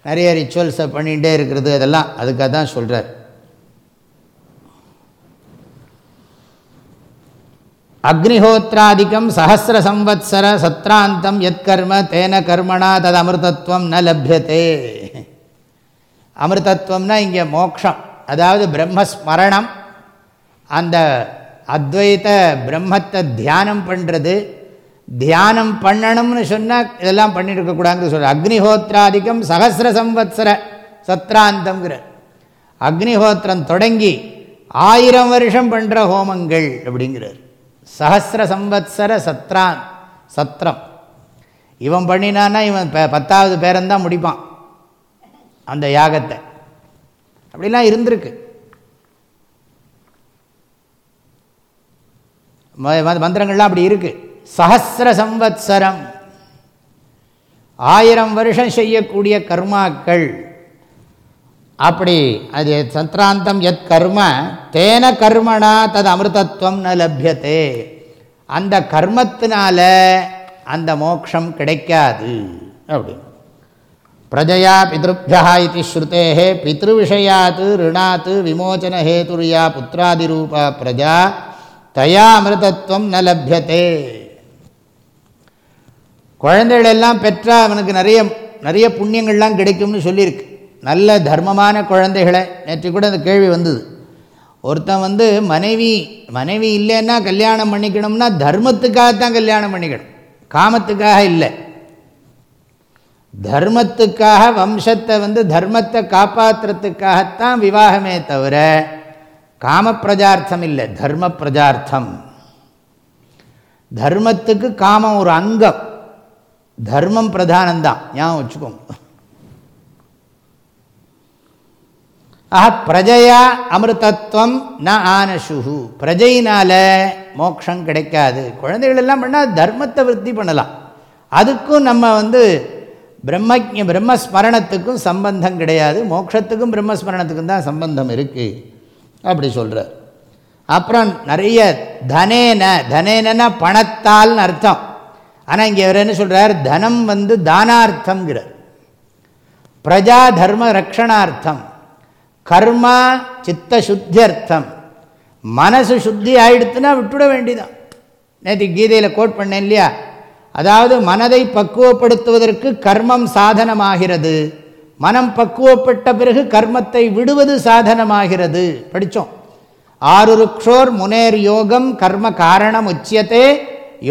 நிறைய ரிச்சுவல்ஸை பண்ணிகிட்டே இருக்கிறது அதெல்லாம். அதுக்காக தான் சொல்கிறார் அக்னிஹோத்ராதிக்கம் சஹசிர சம்வத்சர சத்ராந்தம் எத் கர்ம தேன கர்மணா தது அமிர்தத்வம் ந லபியத்தே அமிர்தத்வம்னா இங்கே மோக்ஷம். அதாவது பிரம்மஸ்மரணம். அந்த அத்வைத பிரம்மத்தை தியானம் பண்ணுறது தியானம் பண்ணணும்னு சொன்னால் இதெல்லாம் பண்ணிட்டு இருக்கக்கூடாதுன்னு சொல்கிறார் அக்னிஹோத்ராதிக்கம் சகசிர சம்வத்சர சத்ராந்தங்கிற அக்னிஹோத்திரம் தொடங்கி ஆயிரம் வருஷம் பண்ணுற ஹோமங்கள் அப்படிங்கிறார். சஹசிர சம்வத்சர சத்ரான். சத்திரம் இவன் பண்ணினான்னா இவன் பத்தாவது பேரந்தான் முடிப்பான். அந்த யாகத்தை. அப்படிலாம் இருந்திருக்கு. மந்திரங்கள்லாம் அப்படி இருக்குது சஹசிர சம்வத்சரம். ஆயிரம் வருஷம் செய்யக்கூடிய கர்மாக்கள். அப்படி அது சந்திராந்தம் எத் கர்ம தேன கர்மனா தது அமிர்தத்துவம் ந லபியத்தே அந்த கர்மத்தினால அந்த மோக்ஷம் கிடைக்காது. அப்படி. பிரஜையா பிதృभ्यः இது ஸ்ருதேः பித்ருவிஷயாத் ரிணாத்து விமோச்சன ஹேதுரியா புத்திராதிரூபா பிரஜா தயா அமிர்தத்துவம் ந லபியத்தே குழந்தைகள் எல்லாம் பெற்றால் அவனுக்கு நிறைய நிறைய புண்ணியங்கள்லாம் கிடைக்கும்னு சொல்லியிருக்கு. நல்ல தர்மமான குழந்தைகளை நேற்று கூட அந்த கேள்வி வந்தது. ஒருத்தன் வந்து மனைவி மனைவி இல்லைன்னா கல்யாணம் பண்ணிக்கணும்னா தர்மத்துக்காகத்தான் கல்யாணம் பண்ணிக்கணும். காமத்துக்காக இல்லை. தர்மத்துக்காக வம்சத்தை வந்து தர்மத்தை காப்பாற்றுறதுக்காகத்தான் விவாகமே தவிர காம பிரஜார்த்தம் இல்லை. தர்ம பிரஜார்த்தம் தர்மத்துக்கு காமம் ஒரு அங்கம். தர்மம் பிரதானந்தான் ஞாபகம் வச்சுக்கோங்க. ஆஹா பிரஜையா அமிர்தத்வம் ந ஆனசுஹு பிரஜையினால் மோக்ஷம் கிடைக்காது. குழந்தைகள் எல்லாம் பண்ணால் தர்மத்தை விருத்தி பண்ணலாம். அதுக்கும் நம்ம வந்து பிரம்ம பிரம்மஸ்மரணத்துக்கும் சம்பந்தம் கிடையாது. மோட்சத்துக்கும் பிரம்மஸ்மரணத்துக்கும் தான் சம்பந்தம் இருக்குது அப்படி சொல்கிறார் அப்புறம் நிறைய தனேன தனேனா பணத்தால்னு அர்த்தம். ஆனால் இங்கே அவர் என்ன சொல்கிறார் தனம் வந்து தானார்த்தங்கிறார் பிரஜா தர்ம ரக்ஷணார்த்தம். கர்மா சித்த சுத்தியர்த்தம் மனசு சுத்தி ஆயிடுத்துனா விட்டுவிட வேண்டிதான். நேற்று கீதையில் கோட் பண்ணேன் இல்லையா? அதாவது மனதை பக்குவப்படுத்துவதற்கு கர்மம் சாதனமாகிறது. மனம் பக்குவப்பட்ட பிறகு கர்மத்தை விடுவது சாதனமாகிறது. படித்தோம் ஆருருக்ஷோர் முனேர் யோகம் கர்ம காரணம் உச்சியத்தே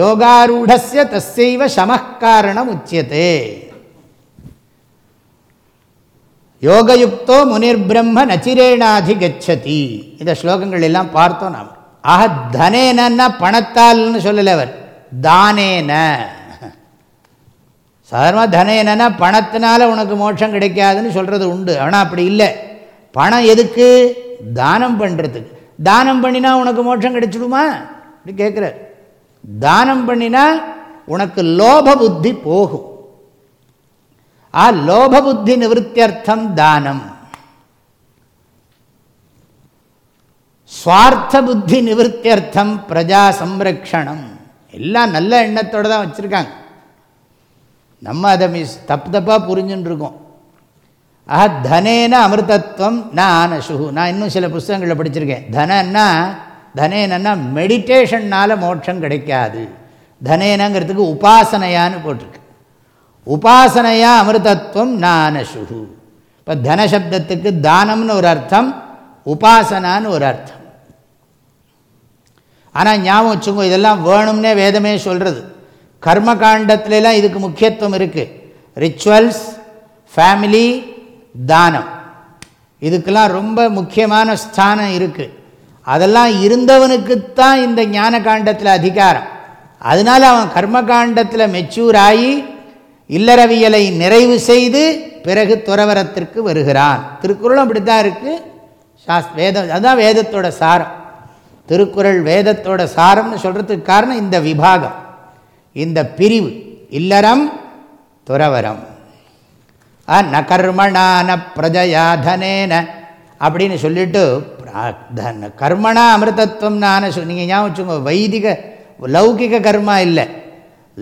யோகாரூடஸ்ய தஸ்யைவ சமக்காரணம் உச்சியத்தே யோகயுக்தோ முனிர் பிரம்ம நச்சிரேணாதி கச்சதி இந்த ஸ்லோகங்கள் எல்லாம் பார்த்தோம் நாம். ஆக தனேனன்னா பணத்தால்னு சொல்லலை அவர். தானேன. சாதாரணமாக தனேனா பணத்தினால உனக்கு மோட்சம் கிடைக்காதுன்னு சொல்கிறது உண்டு. ஆனால் அப்படி இல்லை. பணம் எதுக்கு? தானம் பண்ணுறதுக்கு தானம் பண்ணினா உனக்கு மோட்சம் கிடைச்சிடுமா? அப்படி கேட்குற தானம் பண்ணினா உனக்கு லோப புத்தி போகும். ஆ லோப புத்தி நிவத்தியர்த்தம் தானம் சுவார்த்த புத்தி நிவத்தியர்த்தம் பிரஜா சம்ரக்ஷணம் எல்லாம் நல்ல எண்ணத்தோடு தான் வச்சுருக்காங்க நம்ம அதை மிஸ் தப்பு தப்பாக புரிஞ்சுன்னு இருக்கோம் ஆஹா தனேன அமிர்தத்வம் நான் ஆனசு நான் இன்னும் சில புஸ்தகங்களில் படிச்சிருக்கேன் தனன்னா தனேனன்னா மெடிடேஷன்னால் மோட்சம் கிடைக்காது தனேனங்கிறதுக்கு உபாசனையான்னு போட்டிருக்கு உபாசனையா அமிர்தத்துவம் நானசு இப்போ தனசப்தத்துக்கு தானம்னு ஒரு அர்த்தம் உபாசனான்னு ஒரு அர்த்தம். ஆனால் ஞாபகம் வச்சுக்கோ இதெல்லாம் வேணும்னே வேதமே சொல்கிறது கர்ம காண்டத்துலலாம் இதுக்கு முக்கியத்துவம் இருக்குது ரிச்சுவல்ஸ் ஃபேமிலி தானம். இதுக்கெல்லாம் ரொம்ப முக்கியமான ஸ்தானம் இருக்குது அதெல்லாம் இருந்தவனுக்குத்தான் இந்த ஞான காண்டத்தில் அதிகாரம். அதனால் அவன் கர்ம காண்டத்தில் மெச்சூர் ஆகி இல்லறவியலை நிறைவு செய்து பிறகு துறவரத்திற்கு வருகிறான் திருக்குறளும் அப்படி தான் இருக்குது சாஸ் வேதம் அதுதான் வேதத்தோட சாரம். திருக்குறள் வேதத்தோட சாரம்னு சொல்கிறதுக்கு காரணம் இந்த விபாகம். இந்த பிரிவு. இல்லறம் துறவரம். ந கர்மணான பிரஜயாதனேன அப்படின்னு சொல்லிட்டு கர்மணா அமிர்தத்துவம் நான் நீங்கள் ஞாபகம் வச்சுங்க வைதிக லௌகிக கர்மா இல்லை.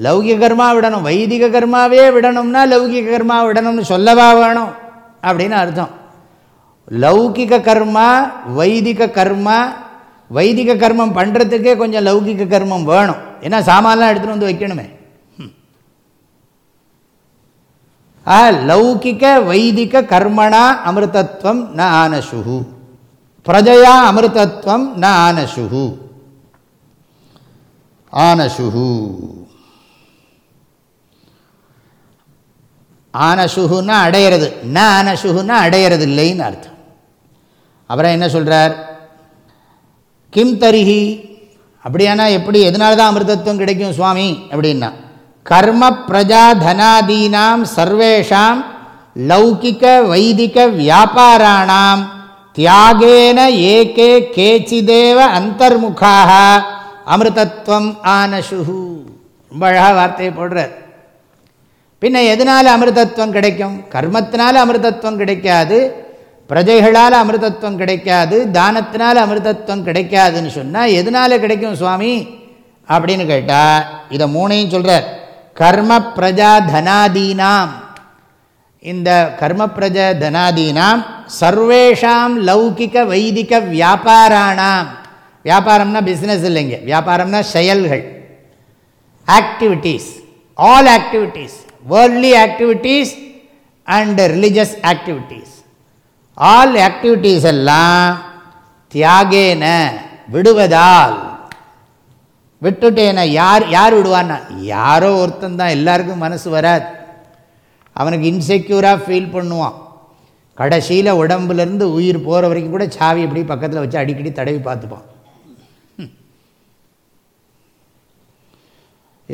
லௌகிக கர்மா விடணும் வைதிக கர்மாவே விடணும்னா லௌகிக கர்மா விடணும்னு சொல்லவா வேணும்? அப்படின்னு அர்த்தம். லௌகிக கர்மா வைதிக கர்மா வைதிக கர்மம் பண்ணுறதுக்கே கொஞ்சம் லௌகிக கர்மம் வேணும். ஏன்னா சாமான்லாம் எடுத்துகிட்டு வந்து வைக்கணுமே. ஆ லௌகிக வைதிக கர்மணா அமிர்தத்வம் ந ஆனசுகு பிரஜையா அமிர்தத்வம் ந ஆனசுகு ஆனசுகு ஆனசுகுன்னா அடையிறது. ந ஆனசுகுன்னா அடையிறது இல்லைன்னு அர்த்தம். அப்புறம் என்ன சொல்கிறார் கிம் தரிஹி? அப்படியானா எப்படி? எதனால தான் அமிர்தத்துவம் கிடைக்கும் சுவாமி? அப்படின்னா கர்ம பிரஜா தனாதீனாம் சர்வேஷாம் லௌகிக வைதிக வியாபாராணாம் தியாகேன ஏகே கேச்சிதேவ அந்தர்முகாக அமிர்தத்வம் ஆனசுகு. ரொம்ப அழகாக வார்த்தையை போடுறார். பின்ன எதனால் அமிர்தத்துவம் கிடைக்கும்? கர்மத்தினால் அமிர்தத்துவம் கிடைக்காது. பிரஜைகளால் அமிர்தத்துவம் கிடைக்காது. தானத்தினால் அமிர்தத்துவம் கிடைக்காதுன்னு சொன்னால் எதனால் கிடைக்கும் சுவாமி? அப்படின்னு கேட்டால் இதை மூணையும் சொல்கிறார் கர்ம பிரஜா தனாதீனாம். இந்த கர்ம பிரஜ தனாதீனாம் சர்வேஷாம் லௌகிக வைதிக வியாபாராணாம் வியாபாரம்னா பிஸ்னஸ் இல்லைங்க. வியாபாரம்னா செயல்கள். Activities all activities worldly activities and religious activities all activities எல்லாம் தியாகேன விடுவதால். விட்டுட்டேன யார் யார் விடுவான்னா? யாரோ ஒருத்தன் தான் எல்லாருக்கும் மனசு வராது. அவனுக்கு இன்செக்யூராக ஃபீல் பண்ணுவான். கடைசியில் உடம்புலேருந்து உயிர் போகிற வரைக்கும் கூட சாவி இப்படி பக்கத்தில் வச்சு அடிக்கடி தடவி பார்த்துப்பான்.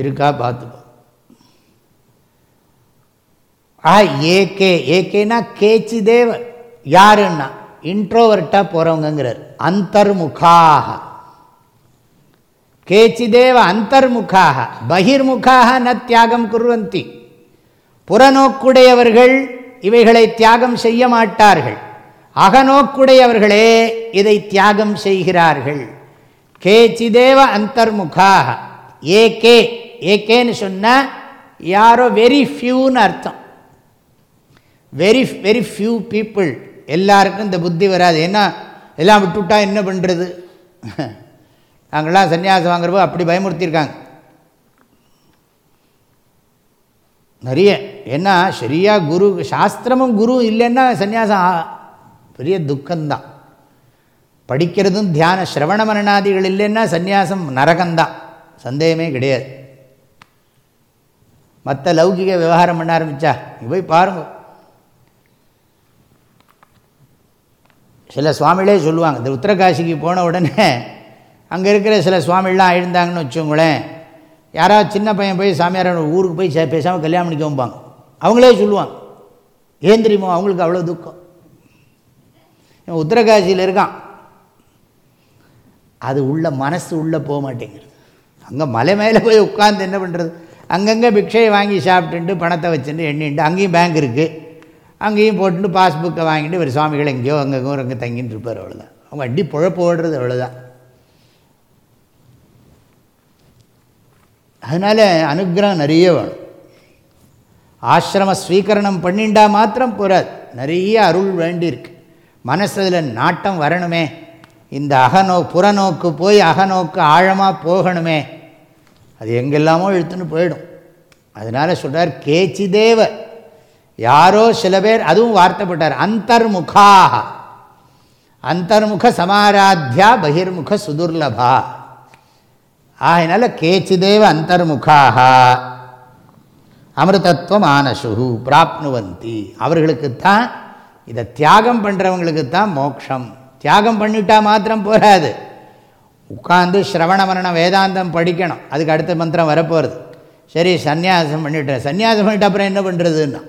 இருக்கா பார்த்துப்பான் ஆ ஏகே ஏகேனா கேச்சி தேவ யாருன்னா? இன்ட்ரோவர்ட்டாக போகிறவங்கிறார் அந்தர்முகாக. கேச்சிதேவ அந்தர்முகாக. பகிர்முகாக ந தியாகம் குர்வந்தி. புறநோக்குடையவர்கள் இவைகளை தியாகம் செய்ய மாட்டார்கள். அகநோக்குடையவர்களே இதை தியாகம் செய்கிறார்கள். கேச்சிதேவ அந்தர்முகாக. ஏகே ஏகேன்னு சொன்னால் யாரோ வெரி ஃபியூன்னு அர்த்தம். வெரி வெரி ஃபியூ பீப்புள் எல்லாருக்கும் இந்த புத்தி வராது. ஏன்னா எல்லாம் விட்டுவிட்டா என்ன பண்ணுறது நாங்கள்லாம் <laughs> சன்னியாசம் வாங்குறப்போ அப்படி பயமுறுத்தியிருக்காங்க. நிறைய. ஏன்னா சரியாக குரு சாஸ்திரமும் குரு இல்லைன்னா சன்னியாசம் பெரிய துக்கம்தான். படிக்கிறதும் தியான சிரவண மரணாதிகள் இல்லைன்னா சந்நியாசம் நரகந்தான் சந்தேகமே கிடையாது. மற்ற லௌகிக விவகாரம் பண்ண ஆரம்பித்தா போய் பாருங்கள் சில சுவாமிகளே சொல்லுவாங்க இந்த உத்தரகாசிக்கு போன உடனே அங்கே இருக்கிற சில சுவாமிலாம் ஆயிருந்தாங்கன்னு வச்சுக்கோங்களேன். யாராவது சின்ன பையன் போய் சாமியாரோட ஊருக்கு போய் பேசாமல் கல்யாணம் பண்ணிக்கோம்பாங்க. அவங்களே சொல்லுவாங்க ஏன் தெரியுமோ? அவங்களுக்கு அவ்வளோ துக்கம். உத்தரகாசியில் இருக்கான். அது உள்ள மனசு உள்ளே போக மாட்டேங்கிறது அங்கே மலை மேலே போய் உட்காந்து என்ன பண்ணுறது அங்கங்கே பிக்ஷையை வாங்கி சாப்பிட்டுட்டு பணத்தை வச்சுட்டு எண்ணிட்டு அங்கேயும் பேங்க் இருக்குது அங்கேயும் போட்டுட்டு பாஸ்புக்கை வாங்கிட்டு ஒரு சுவாமிகள் எங்கேயோ அங்கேயோ அங்கே தங்கின்னு இருப்பார் அவ்வளோதான் அவங்க அடி புழப்பு ஓடுறது அவ்வளோதான் அதனால் அனுகிரகம் நிறைய வேணும். ஆசிரம ஸ்வீகரணம் பண்ணிண்டா மாத்திரம் போகாது நிறைய அருள் வேண்டியிருக்கு. மனசில் நாட்டம் வரணுமே. இந்த அகநோ புறநோக்கு போய் அகநோக்கு ஆழமாக போகணுமே. அது எங்கெல்லாமோ இழுத்துன்னு போயிடும். அதனால் சொல்கிறார் கேச்சி தேவ யாரோ சில பேர் அதுவும் வார்த்தைப்பட்டார். அந்தர்முகாக அந்தர்முக சமாராத்தியா பகிர்முக சுதுர்லபா. ஆகினால கேச்சிதேவ அந்தர்முகாக அமிர்தத்துவம் ஆனசு பிராப்னுவந்தி. அவர்களுக்குத்தான் இதை தியாகம் பண்ணுறவங்களுக்கு தான் மோக்ஷம். தியாகம் பண்ணிட்டா மாத்திரம் போகாது உட்காந்து ஸ்ரவண மரண வேதாந்தம் படிக்கணும். அதுக்கு அடுத்த மந்திரம் வரப்போகிறது சரி சந்நியாசம் பண்ணிட்டேன். சந்நியாசம் பண்ணிட்டு அப்புறம் என்ன பண்ணுறதுன்னா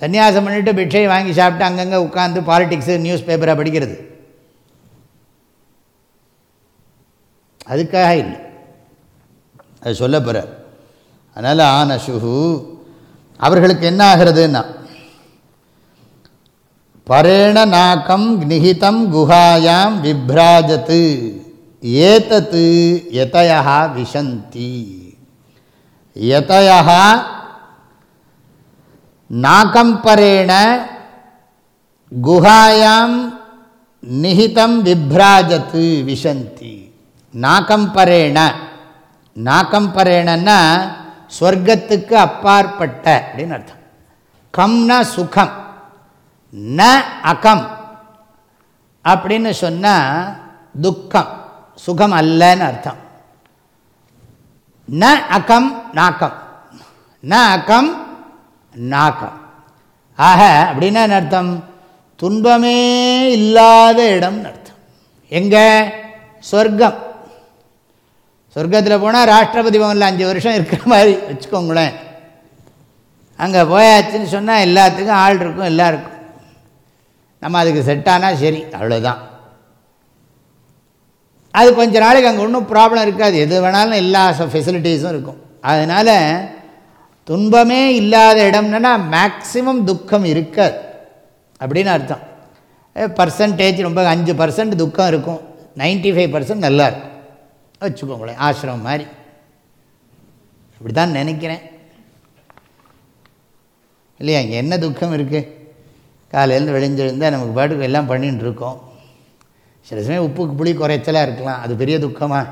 சன்னியாசம் பண்ணிவிட்டு பிட்சை வாங்கி சாப்பிட்டு அங்கங்கே உட்காந்து பாலிட்டிக்ஸு நியூஸ் பேப்பரை படிக்கிறது. அதுக்காக இல்லை. அது சொல்ல போகிறார் அதனால் ஆனசுகு அவர்களுக்கு என்ன ஆகிறதுன்னா பரேண நாக்கம் நிகிதம் குஹாயாம் விப்ராஜத்து ஏதத்து எதையா விசந்தி எதையா நாகம்பரேண குஹாயாம் நிகிதம் விப்ராஜத்து விசந்தி நாகம்பரேண நாகம்பரேணன்னா ஸ்வர்க்கத்துக்கு அப்பாற்பட்ட அப்படின்னு அர்த்தம். கம்னா சுகம் ந அகம் அப்படின்னு சொன்னால் துக்கம் சுகம் அல்லன்னு அர்த்தம். ந அகம் நாக்கம். ந அகம் நாக்கம் ஆக அப்படின்னா என்ன அர்த்தம்? துன்பமே இல்லாத இடம்னு அர்த்தம். எங்கே? சொர்க்கம். சொர்க்கத்தில் போனால் ராஷ்டிரபதி பவனில் அஞ்சு வருஷம் இருக்கிற மாதிரி வச்சுக்கோங்களேன். அங்கே போயாச்சுன்னு சொன்னால் எல்லாத்துக்கும் ஆள் இருக்கும் எல்லாருக்கும். நம்ம அதுக்கு செட் ஆனால் சரி அவ்வளோதான் அது கொஞ்ச நாளைக்கு அங்கே ஒன்றும் ப்ராப்ளம் இருக்காது. எது வேணாலும் எல்லா ஃபெசிலிட்டிஸும் இருக்கும். அதனால் துன்பமே இல்லாத இடம்னா மேக்சிமம் துக்கம் இருக்காது. அப்படின்னு அர்த்தம். பர்சன்டேஜ் ரொம்ப அஞ்சு பர்சன்ட் துக்கம் இருக்கும். நைன்டி ஃபைவ் பர்சன்ட் நல்லாயிருக்கும் வச்சுக்கோங்களேன் ஆசிரமம் மாதிரி. இப்படி தான் நினைக்கிறேன். இல்லையா இங்கே என்ன துக்கம் இருக்குது காலையிலேருந்து விளைஞ்சிருந்தால் நமக்கு பாட்டுக்கு எல்லாம் பண்ணிகிட்டு இருக்கோம். சில சமயம் உப்புக்கு புளி குறைச்சலாக இருக்கலாம். அது பெரிய துக்கமாக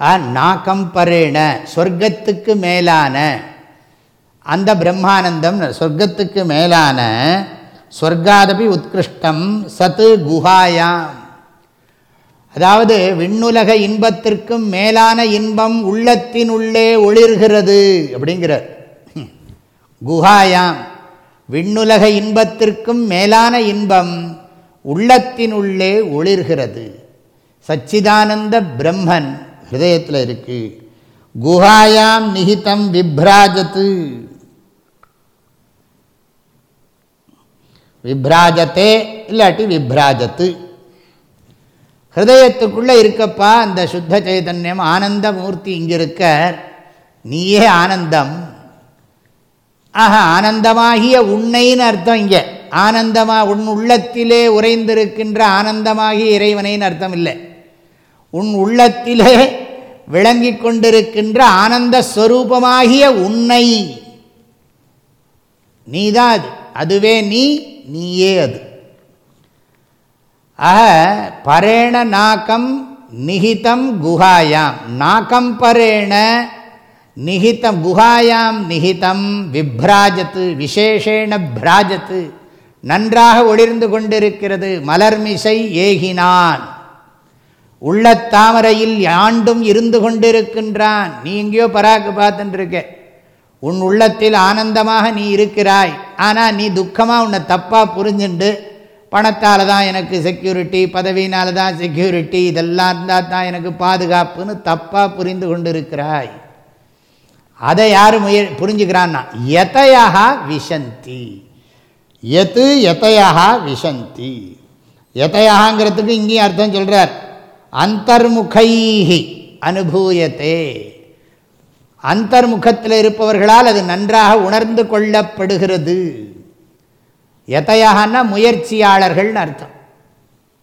ஆ நாக்கம்பரேன சொர்க்கத்துக்கு மேலான. அந்த பிரம்மானந்தம் சொர்க்கத்துக்கு மேலான சொர்க்காதபி உத்கிருஷ்டம் சத்து குஹாயாம். அதாவது விண்ணுலக இன்பத்திற்கும் மேலான இன்பம் உள்ளத்தின் உள்ளே ஒளிர்கிறது அப்படிங்கிறார். குஹாயாம். விண்ணுலக இன்பத்திற்கும் மேலான இன்பம் உள்ளத்தின் உள்ளே ஒளிர்கிறது. சச்சிதானந்த பிரம்மன் ஹிருதயத்தில் இருக்கு. குஹாயாம் நிகிதம் விப்ராஜத்து. விப்ராஜத்தே இல்லாட்டி விப்ராஜத்து. ஹிருதயத்துக்குள்ளே இருக்கப்பா அந்த சுத்த சைதன்யம் ஆனந்த மூர்த்தி இங்கே இருக்க நீயே ஆனந்தம். ஆஹா ஆனந்தமாகிய உன்னைன்னு அர்த்தம் இங்கே. ஆனந்தமா உன் உள்ளத்திலே உறைந்திருக்கின்ற ஆனந்தமாகிய இறைவனைன்னு அர்த்தம் இல்லை. உன் உள்ளத்திலே விளங்கி கொண்டிருக்கின்ற ஆனந்த ஸ்வரூபமாகிய உன்னை. நீதான் அது. அதுவே நீ நீயே அது. ஆக பரேண நாக்கம் நிகிதம் குஹாயாம். நாக்கம் பரேண நிகிதம் குஹாயாம் நிகிதம் விப்ராஜத்து விசேஷேண பிராஜத்து. நன்றாக ஒளிர்ந்து கொண்டிருக்கிறது மலர்மிசை ஏகினான். உள்ளத்தாமரையில் ஆண்டும் இருந்து கொண்டிருக்கின்றான். நீ எங்கேயோ பராக்கு பார்த்துட்டுருக்க உன் உள்ளத்தில் ஆனந்தமாக நீ இருக்கிறாய். ஆனால் நீ துக்கமாக உன்னை தப்பாக புரிஞ்சுண்டு. பணத்தால் தான் எனக்கு செக்யூரிட்டி பதவியினால் தான் செக்யூரிட்டி இதெல்லாம் இருந்தால் தான் எனக்கு பாதுகாப்புன்னு தப்பாக புரிந்து கொண்டு இருக்கிறாய் அதை யார் முய புரிஞ்சுக்கிறான்னா எதையாக விஷந்தி. எத்து எதையாக விஷந்தி. எதையாங்கிறதுக்கு இங்கேயும் அர்த்தம் சொல்கிறார் அந்தர்முகைஹி அனுபூயத்தே. அந்தர்முகத்தில் இருப்பவர்களால் அது நன்றாக உணர்ந்து கொள்ளப்படுகிறது. எத்தையாகனா முயற்சியாளர்கள்னு அர்த்தம்.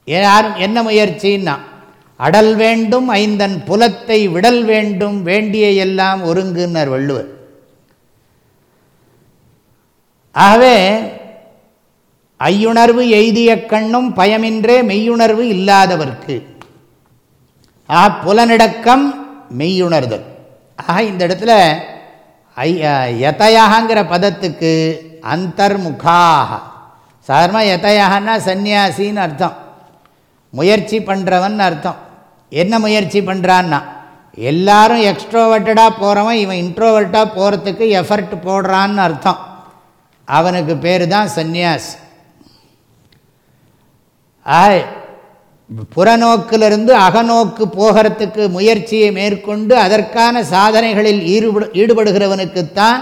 யாரும் என்ன முயற்சின்னா அடல் வேண்டும் ஐந்தன் புலத்தை விடல் வேண்டும் வேண்டிய எல்லாம் ஒருங்குன்னர் வள்ளுவர். ஆகவே ஐயுணர்வு எய்திய கண்ணும் பயமின்றே மெய்யுணர்வு இல்லாதவர்க்கு. ஆ புலனடக்கம் மெய்யுணர்தல். ஆக இந்த இடத்துல ஐ யதையாகங்கிற பதத்துக்கு அந்தர்முகாக சாதாரணமாக யதையாகனா சந்நியாசின்னு அர்த்தம். முயற்சி பண்ணுறவன் அர்த்தம். என்ன முயற்சி பண்ணுறான்னா எல்லாரும் எக்ஸ்ட்ரோவர்ட்டடாக போகிறவன் இவன் இன்ட்ரோவர்ட்டாக போகிறதுக்கு எஃபர்ட் போடுறான்னு அர்த்தம். அவனுக்கு பேர் தான் சந்நியாஸ் ஆக புறநோக்கிலிருந்து அகநோக்கு போகிறதுக்கு முயற்சியை மேற்கொண்டு அதற்கான சாதனைகளில் ஈடுபடு ஈடுபடுகிறவனுக்குத்தான்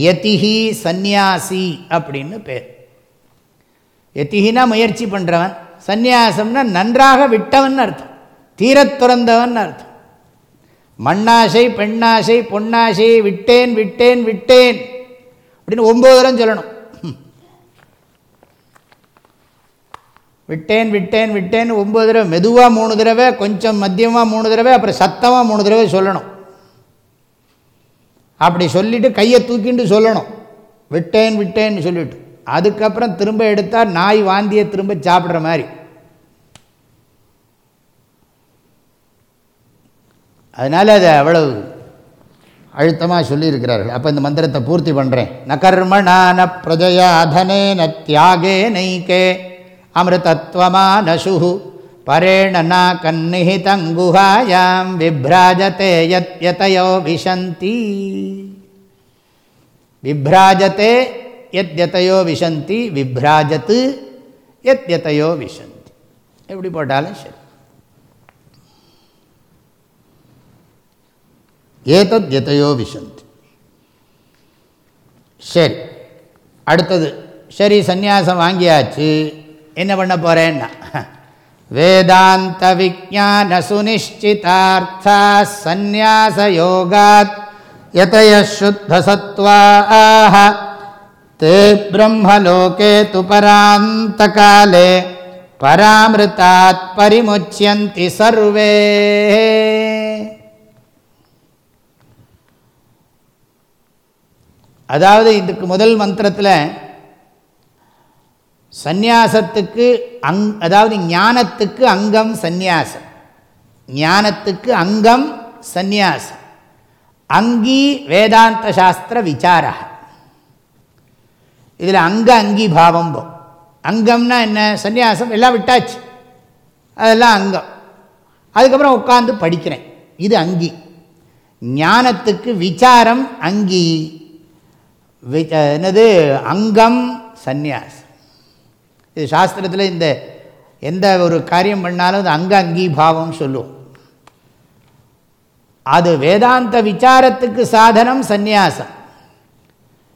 யதிஹி சந்நியாசி அப்படின்னு பேர். யதிகினா முயற்சி பண்ணுறவன் சந்நியாசம்னா நன்றாக விட்டவன் அர்த்தம் தீரத் துறந்தவன் அர்த்தம். மண்ணாசை பெண்ணாசை பொன்னாசை விட்டேன் விட்டேன் விட்டேன் அப்படின்னு ஒம்பது தரம் சொல்லணும். விட்டேன் விட்டேன் விட்டேன் ஒம்பது தடவை மெதுவாக மூணு தடவை கொஞ்சம் மத்தியமாக மூணு தடவை அப்புறம் சத்தமாக மூணு தடவை சொல்லணும். அப்படி சொல்லிவிட்டு கையை தூக்கிட்டு சொல்லணும். விட்டேன் விட்டேன்னு சொல்லிவிட்டு அதுக்கப்புறம் திரும்ப எடுத்தால் நாய் வாந்தியை திரும்ப சாப்பிட்ற மாதிரி. அதனால் அது அவ்வளவு அழுத்தமாக சொல்லியிருக்கிறார்கள். அப்போ இந்த மந்திரத்தை பூர்த்தி பண்ணுறேன் ந கர்மணான பிரஜயாதனே ந தியாகே நைக்கே அமிர்தத்வமானசு பரேண ந கன்னிஹிதங்குஹாயாம் விப்ராஜத்தே யத்யதயோ விஷந்தி விப்ராஜத்தே யத்யதயோ விசந்தி விப்ராஜத்து எத் யத்யதயோ விசந்தி எப்படி போட்டாலும் சரி ஏதத் எதையோ விசந்தி சரி அடுத்தது சரி சந்நியாசம் வாங்கியாச்சு என்ன பண்ண போகிறேன்னா வேதாந்த விஜான சுனிஷ்டிதார்த்தா சந்நியாச யோகாத் யதய சுத்த சத்வாஹ தே பிரம்மலோகே து பராந்த காலே பராமிருத்தாத் பரிமுச்சியந்தி சர்வே அதாவது இதுக்கு முதல் மந்திரத்தில் சந்நியாசத்துக்கு அங் அதாவது ஞானத்துக்கு அங்கம் சந்நியாசம். ஞானத்துக்கு அங்கம் சந்நியாசம். அங்கி வேதாந்த சாஸ்திர விசாரா இதில் அங்க அங்கி பாவம் போ. அங்கம்னா என்ன? சந்நியாசம். எல்லாம் விட்டாச்சு. அதெல்லாம் அங்கம். அதுக்கப்புறம் உட்காந்து படிக்கிறேன். இது அங்கி. ஞானத்துக்கு விசாரம் அங்கி. என்னது? அங்கம் சந்நியாசம். இது சாஸ்திரத்தில் இந்த எந்த ஒரு காரியம் பண்ணாலும் அது அங்க அங்கீபாவம் சொல்லுவோம் அது வேதாந்த விசாரத்துக்கு சாதனம் சந்நியாசம்.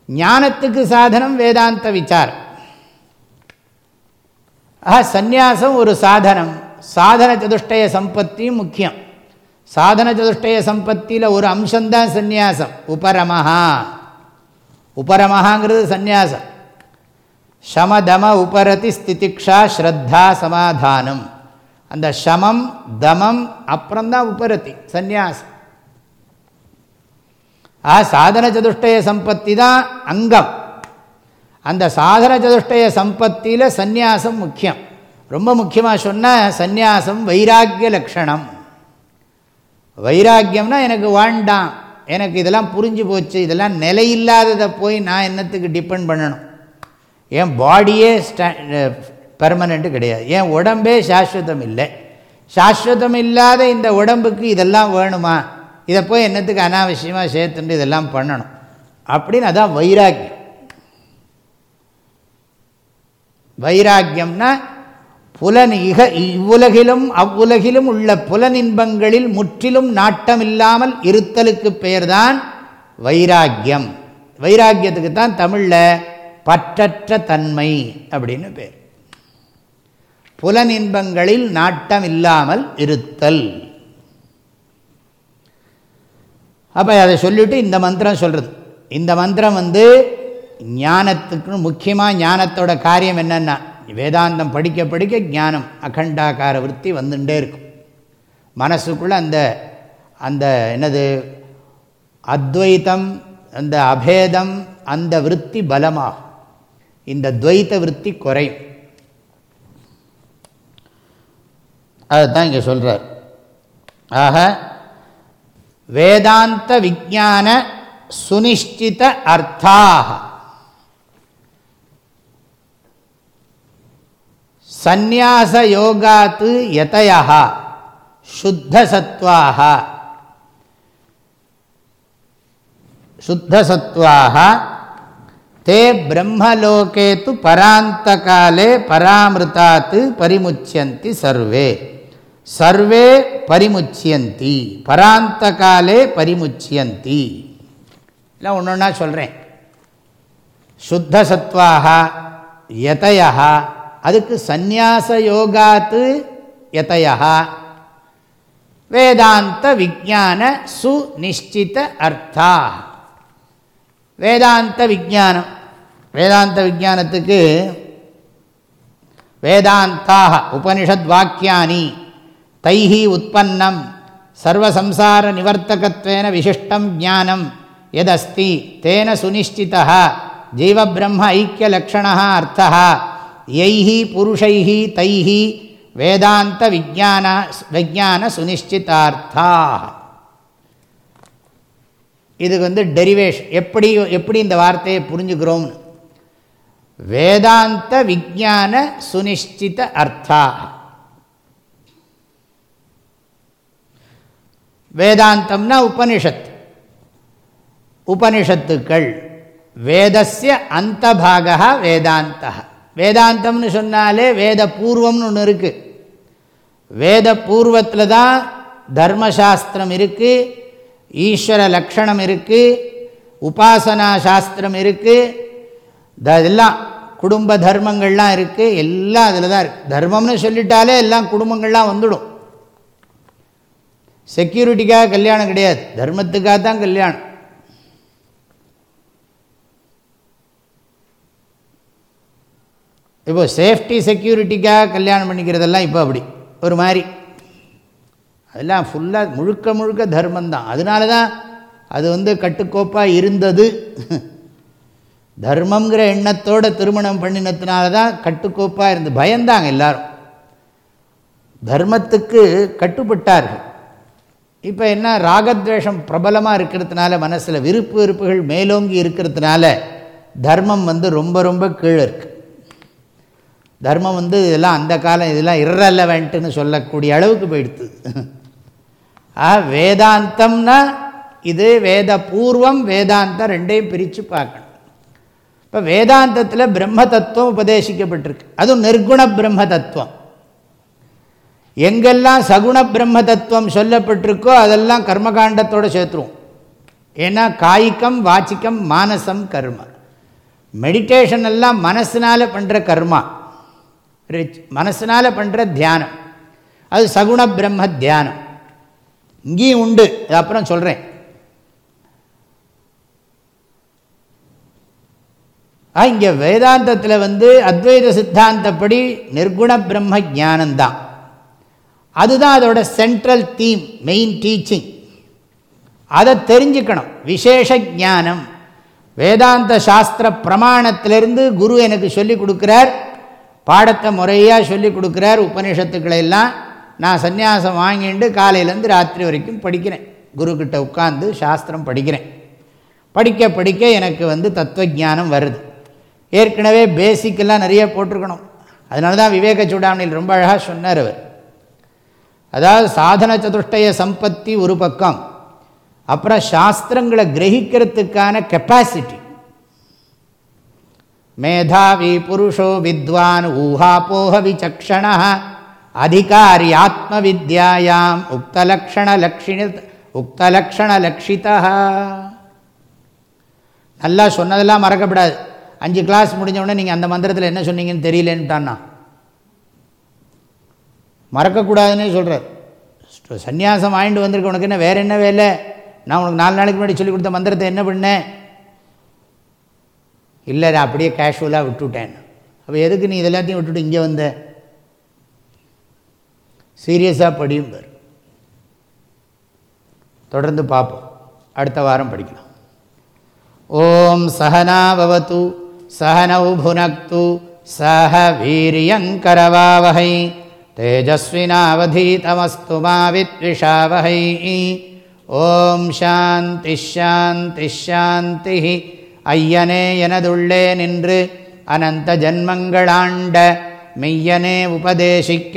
ஞானத்துக்கு சாதனம் வேதாந்த விசாரம். ஆஹா சந்நியாசம் ஒரு சாதனம். சாதன சதுஷ்டய சம்பத்தியும் முக்கியம். சாதன சதுஷ்டய சம்பத்தியில் ஒரு அம்சம்தான் சந்நியாசம். உபரமஹா. உபரமஹாங்கிறது சந்நியாசம். சமதம உபரதி ஸ்திதிக்ஷா ஸ்ரத்தா சமாதானம். அந்த சமம் தமம் அப்புறம்தான் உபரதி சந்நியாசம். ஆ சாதன சதுஷ்டய சம்பத்தி தான் அங்கம். அந்த சாதன சதுஷ்டய சம்பத்தியில் சந்நியாசம் முக்கியம். ரொம்ப முக்கியமாக சொன்னால் சந்நியாசம் வைராக்கிய லக்ஷணம். வைராக்கியம்னா எனக்கு வாண்டாம் எனக்கு இதெல்லாம் புரிஞ்சு போச்சு இதெல்லாம் நிலையில்லாததை போய் நான் என்னத்துக்கு டிபெண்ட் பண்ணணும்? என் பாடியே ஸ்டா பெர்மனண்ட்டு கிடையாது. என் உடம்பே சாஸ்வதம் இல்லை சாஸ்வதம் இல்லாத இந்த உடம்புக்கு இதெல்லாம் வேணுமா? இதை போய் என்னத்துக்கு அனாவசியமாக சேர்த்துட்டு இதெல்லாம் பண்ணணும்? அப்படின்னு அதான் வைராக்கியம். வைராக்கியம்னா புலன் இக இவ்வுலகிலும் அவ்வுலகிலும் உள்ள புலனின்பங்களில் முற்றிலும் நாட்டம் இல்லாமல் இருத்தலுக்கு பெயர்தான் வைராக்கியம். வைராக்கியத்துக்கு தான் தமிழில் பற்றற்ற தன்மை அப்படின்னு பேர். புலனின்பங்களில் நாட்டம் இல்லாமல் இருத்தல். அப்போ அதை சொல்லிவிட்டு இந்த மந்திரம் சொல்கிறது இந்த மந்திரம் வந்து ஞானத்துக்கு முக்கியமாக ஞானத்தோட காரியம் என்னென்னா வேதாந்தம் படிக்க படிக்க ஞானம் அகண்டாக்கார விற்பி வந்துட்டே இருக்கும். மனசுக்குள்ளே அந்த அந்த என்னது அத்வைத்தம் அந்த அபேதம் அந்த விற்பி பலமாகும். இந்த துவைத்த விற்பி குறையும் அதுதான் இங்கே சொல்கிறார் ஆக வேதாந்த விஜான சுனிஷ்டித அர்த்தாக. சந்நியாசயோகாத் யதயா சுத்தசத்வாக சுத்தசத்வாக தே பிரம்மலோகே து பராந்த காலே பராமிருத்தாத்து பரிமுச்சியந்தி சர்வே. சர்வே பரிமுச்சியந்தி பராந்த காலே பரிமுச்சியந்தி. இல்லை ஒன்று ஒன்றா சொல்கிறேன் சுத்த சத்வாக யதயா அதுக்கு சந்நியாச யோகாத்து யதயா வேதாந்த விஜான சுநிஷ்டித அர்த்தா. வேதாந்த விஜானம் வேதாந்த விஜானத்துக்கு வேதாந்தாக உபனிஷத் வாக்கியானி தைஹி உற்பத்தம் சர்வசம்சார நிவர்த்தகத்வேன விசிஷ்டம் ஜானம் எதஸ்தி தேன சுனிஷ்டிதா ஜீவபிரம்ம ஐக்கியலக்ஷண அர்த்தா யைஹி புருஷைஹி தைஹி வேதாந்த விஜான விஜான சுனிஷ்டிதார்த்தாக இதுக்கு வந்து டெரிவேஷன் எப்படி எப்படி இந்த வார்த்தையை புரிஞ்சுக்கிறோம்னு வேதாந்த விஜான சுனிஷ்டித அர்த்தா. வேதாந்தம்னா உபனிஷத். உபனிஷத்துக்கள். வேதஸ்ய அந்த பாகா வேதாந்தா வேதாந்தம்னு சொன்னாலே வேத பூர்வம்னு ஒன்று இருக்குது வேத பூர்வத்தில் தான் தர்மசாஸ்திரம் இருக்குது ஈஸ்வர லக்ஷணம் இருக்குது உபாசனா சாஸ்திரம் இருக்குது இதெல்லாம் குடும்ப தர்மங்கள்லாம் இருக்குது எல்லாம் அதில் தான் இருக்குது தர்மம்னு சொல்லிட்டாலே எல்லாம் குடும்பங்கள்லாம் வந்துடும். செக்யூரிட்டிக்காக கல்யாணம் கிடையாது தர்மத்துக்காக தான் கல்யாணம். இப்போ சேஃப்டி செக்யூரிட்டிக்காக கல்யாணம் பண்ணிக்கிறதெல்லாம் இப்போ அப்படி ஒரு மாதிரி. அதெல்லாம் ஃபுல்லாக முழுக்க முழுக்க தர்மந்தான் அதனால தான் அது வந்து கட்டுக்கோப்பாக இருந்தது. தர்மங்கிற எண்ணத்தோடு திருமணம் பண்ணினதுனால தான் கட்டுக்கோப்பாக இருந்து பயந்தாங்க எல்லாரும். தர்மத்துக்கு கட்டுப்பட்டார்கள். இப்போ என்ன ராகத்வேஷம் பிரபலமாக இருக்கிறதுனால மனசில் விருப்பு விருப்புகள் மேலோங்கி இருக்கிறதுனால தர்மம் வந்து ரொம்ப ரொம்ப கீழே இருக்குது தர்மம் வந்து இதெல்லாம் அந்த காலம் இதெல்லாம் இரலவெண்ட்டுன்னு சொல்லக்கூடிய அளவுக்கு போயிடுத்து. ஆ வேதாந்தம்னா இது வேத பூர்வம் வேதாந்தம் ரெண்டையும் பிரித்து பார்க்கணும். இப்போ வேதாந்தத்தில் பிரம்ம தத்துவம் உபதேசிக்கப்பட்டிருக்கு. அதுவும் நிர்குண பிரம்ம தத்துவம் எங்கெல்லாம் சகுண பிரம்ம தத்துவம் சொல்லப்பட்டிருக்கோ அதெல்லாம் கர்மகாண்டத்தோடு சேர்த்துருவோம். ஏன்னா காய்கம் வாச்சிக்கம் மானசம் கர்ம. மெடிடேஷன் எல்லாம் மனசினால் பண்ணுற கர்மா. மனசினால் பண்ணுற தியானம். அது சகுண பிரம்ம தியானம். இங்கேயும் உண்டு. அது அப்புறம் சொல்கிறேன் இங்கே வேதாந்தத்தில் வந்து அத்வைத சித்தாந்தப்படி நிர்குண பிரம்ம ஜானந்தான் அதுதான் அதோட சென்ட்ரல் தீம் மெயின் டீச்சிங் அதை தெரிஞ்சுக்கணும். விசேஷ ஜானம் வேதாந்த சாஸ்திர பிரமாணத்திலிருந்து குரு எனக்கு சொல்லிக் கொடுக்குறார். பாடத்தை முறையாக சொல்லிக் கொடுக்குறார். உபநிஷத்துக்களை எல்லாம் நான் சந்நியாசம் வாங்கிட்டு காலையிலேருந்து ராத்திரி வரைக்கும் படிக்கிறேன். குருக்கிட்ட உட்காந்து சாஸ்திரம் படிக்கிறேன். படிக்க படிக்க எனக்கு வந்து தத்துவஜானம் வருது. ஏற்கனவே பேசிக்கெல்லாம் நிறைய போட்டிருக்கணும். அதனால தான் விவேக சூடாமணியில் ரொம்ப அழகாக சொன்னார் அவர். அதாவது சாதன சதுஷ்டய சம்பத்தி ஒரு பக்கம். அப்புறம் சாஸ்திரங்களை கிரகிக்கிறதுக்கான கெப்பாசிட்டி மேதாவி புருஷோ வித்வான் ஊஹாபோக விசக்ஷணா அதிகாரி ஆத்ம வித்யாயாம் உக்தலக்ஷண லக்ஷிணி உக்தலக்ஷண லக்ஷிதா நல்லா சொன்னதெல்லாம் மறக்கப்படாது. அஞ்சு கிளாஸ் முடிஞ்சவுடனே நீங்கள் அந்த மந்திரத்தில் என்ன சொன்னீங்கன்னு தெரியலேன்ட்டான்னா. மறக்கக்கூடாதுன்னு சொல்கிறார் சன்னியாசம் வாங்கிட்டு வந்திருக்க. உனக்கு என்ன வேறு என்ன வேலை? நான் உனக்கு நாலு நாளைக்கு முன்னாடி சொல்லி கொடுத்த மந்திரத்தை என்ன பண்ணேன் இல்லை நான் அப்படியே கேஷுவலாக விட்டுவிட்டேன் அப்போ எதுக்கு நீ இதெல்லாத்தையும் விட்டுட்டு இங்கே வந்தேன் சீரியஸாக படியும் பேர் தொடர்ந்து பார்ப்போம். அடுத்த வாரம் படிக்கலாம். ஓம் சகனாபவத்து சகனௌ புனக்து சஹ வீரியங்கரவாவகை தேஜஸ்வினாவதீதமஸ்து மாவித்விஷாவகை ஓம் சாந்தி ஷாந்தி ஷாந்தி ஐயனே எனதுள்ளே நின்று அனந்த ஜன்மங்களாண்ட மெய்யனே உபதேசிக்க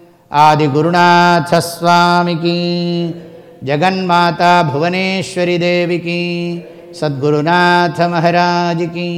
आदिगुरुनाथस्वामिकी जगन्माता भुवनेश्वरी महाराज की।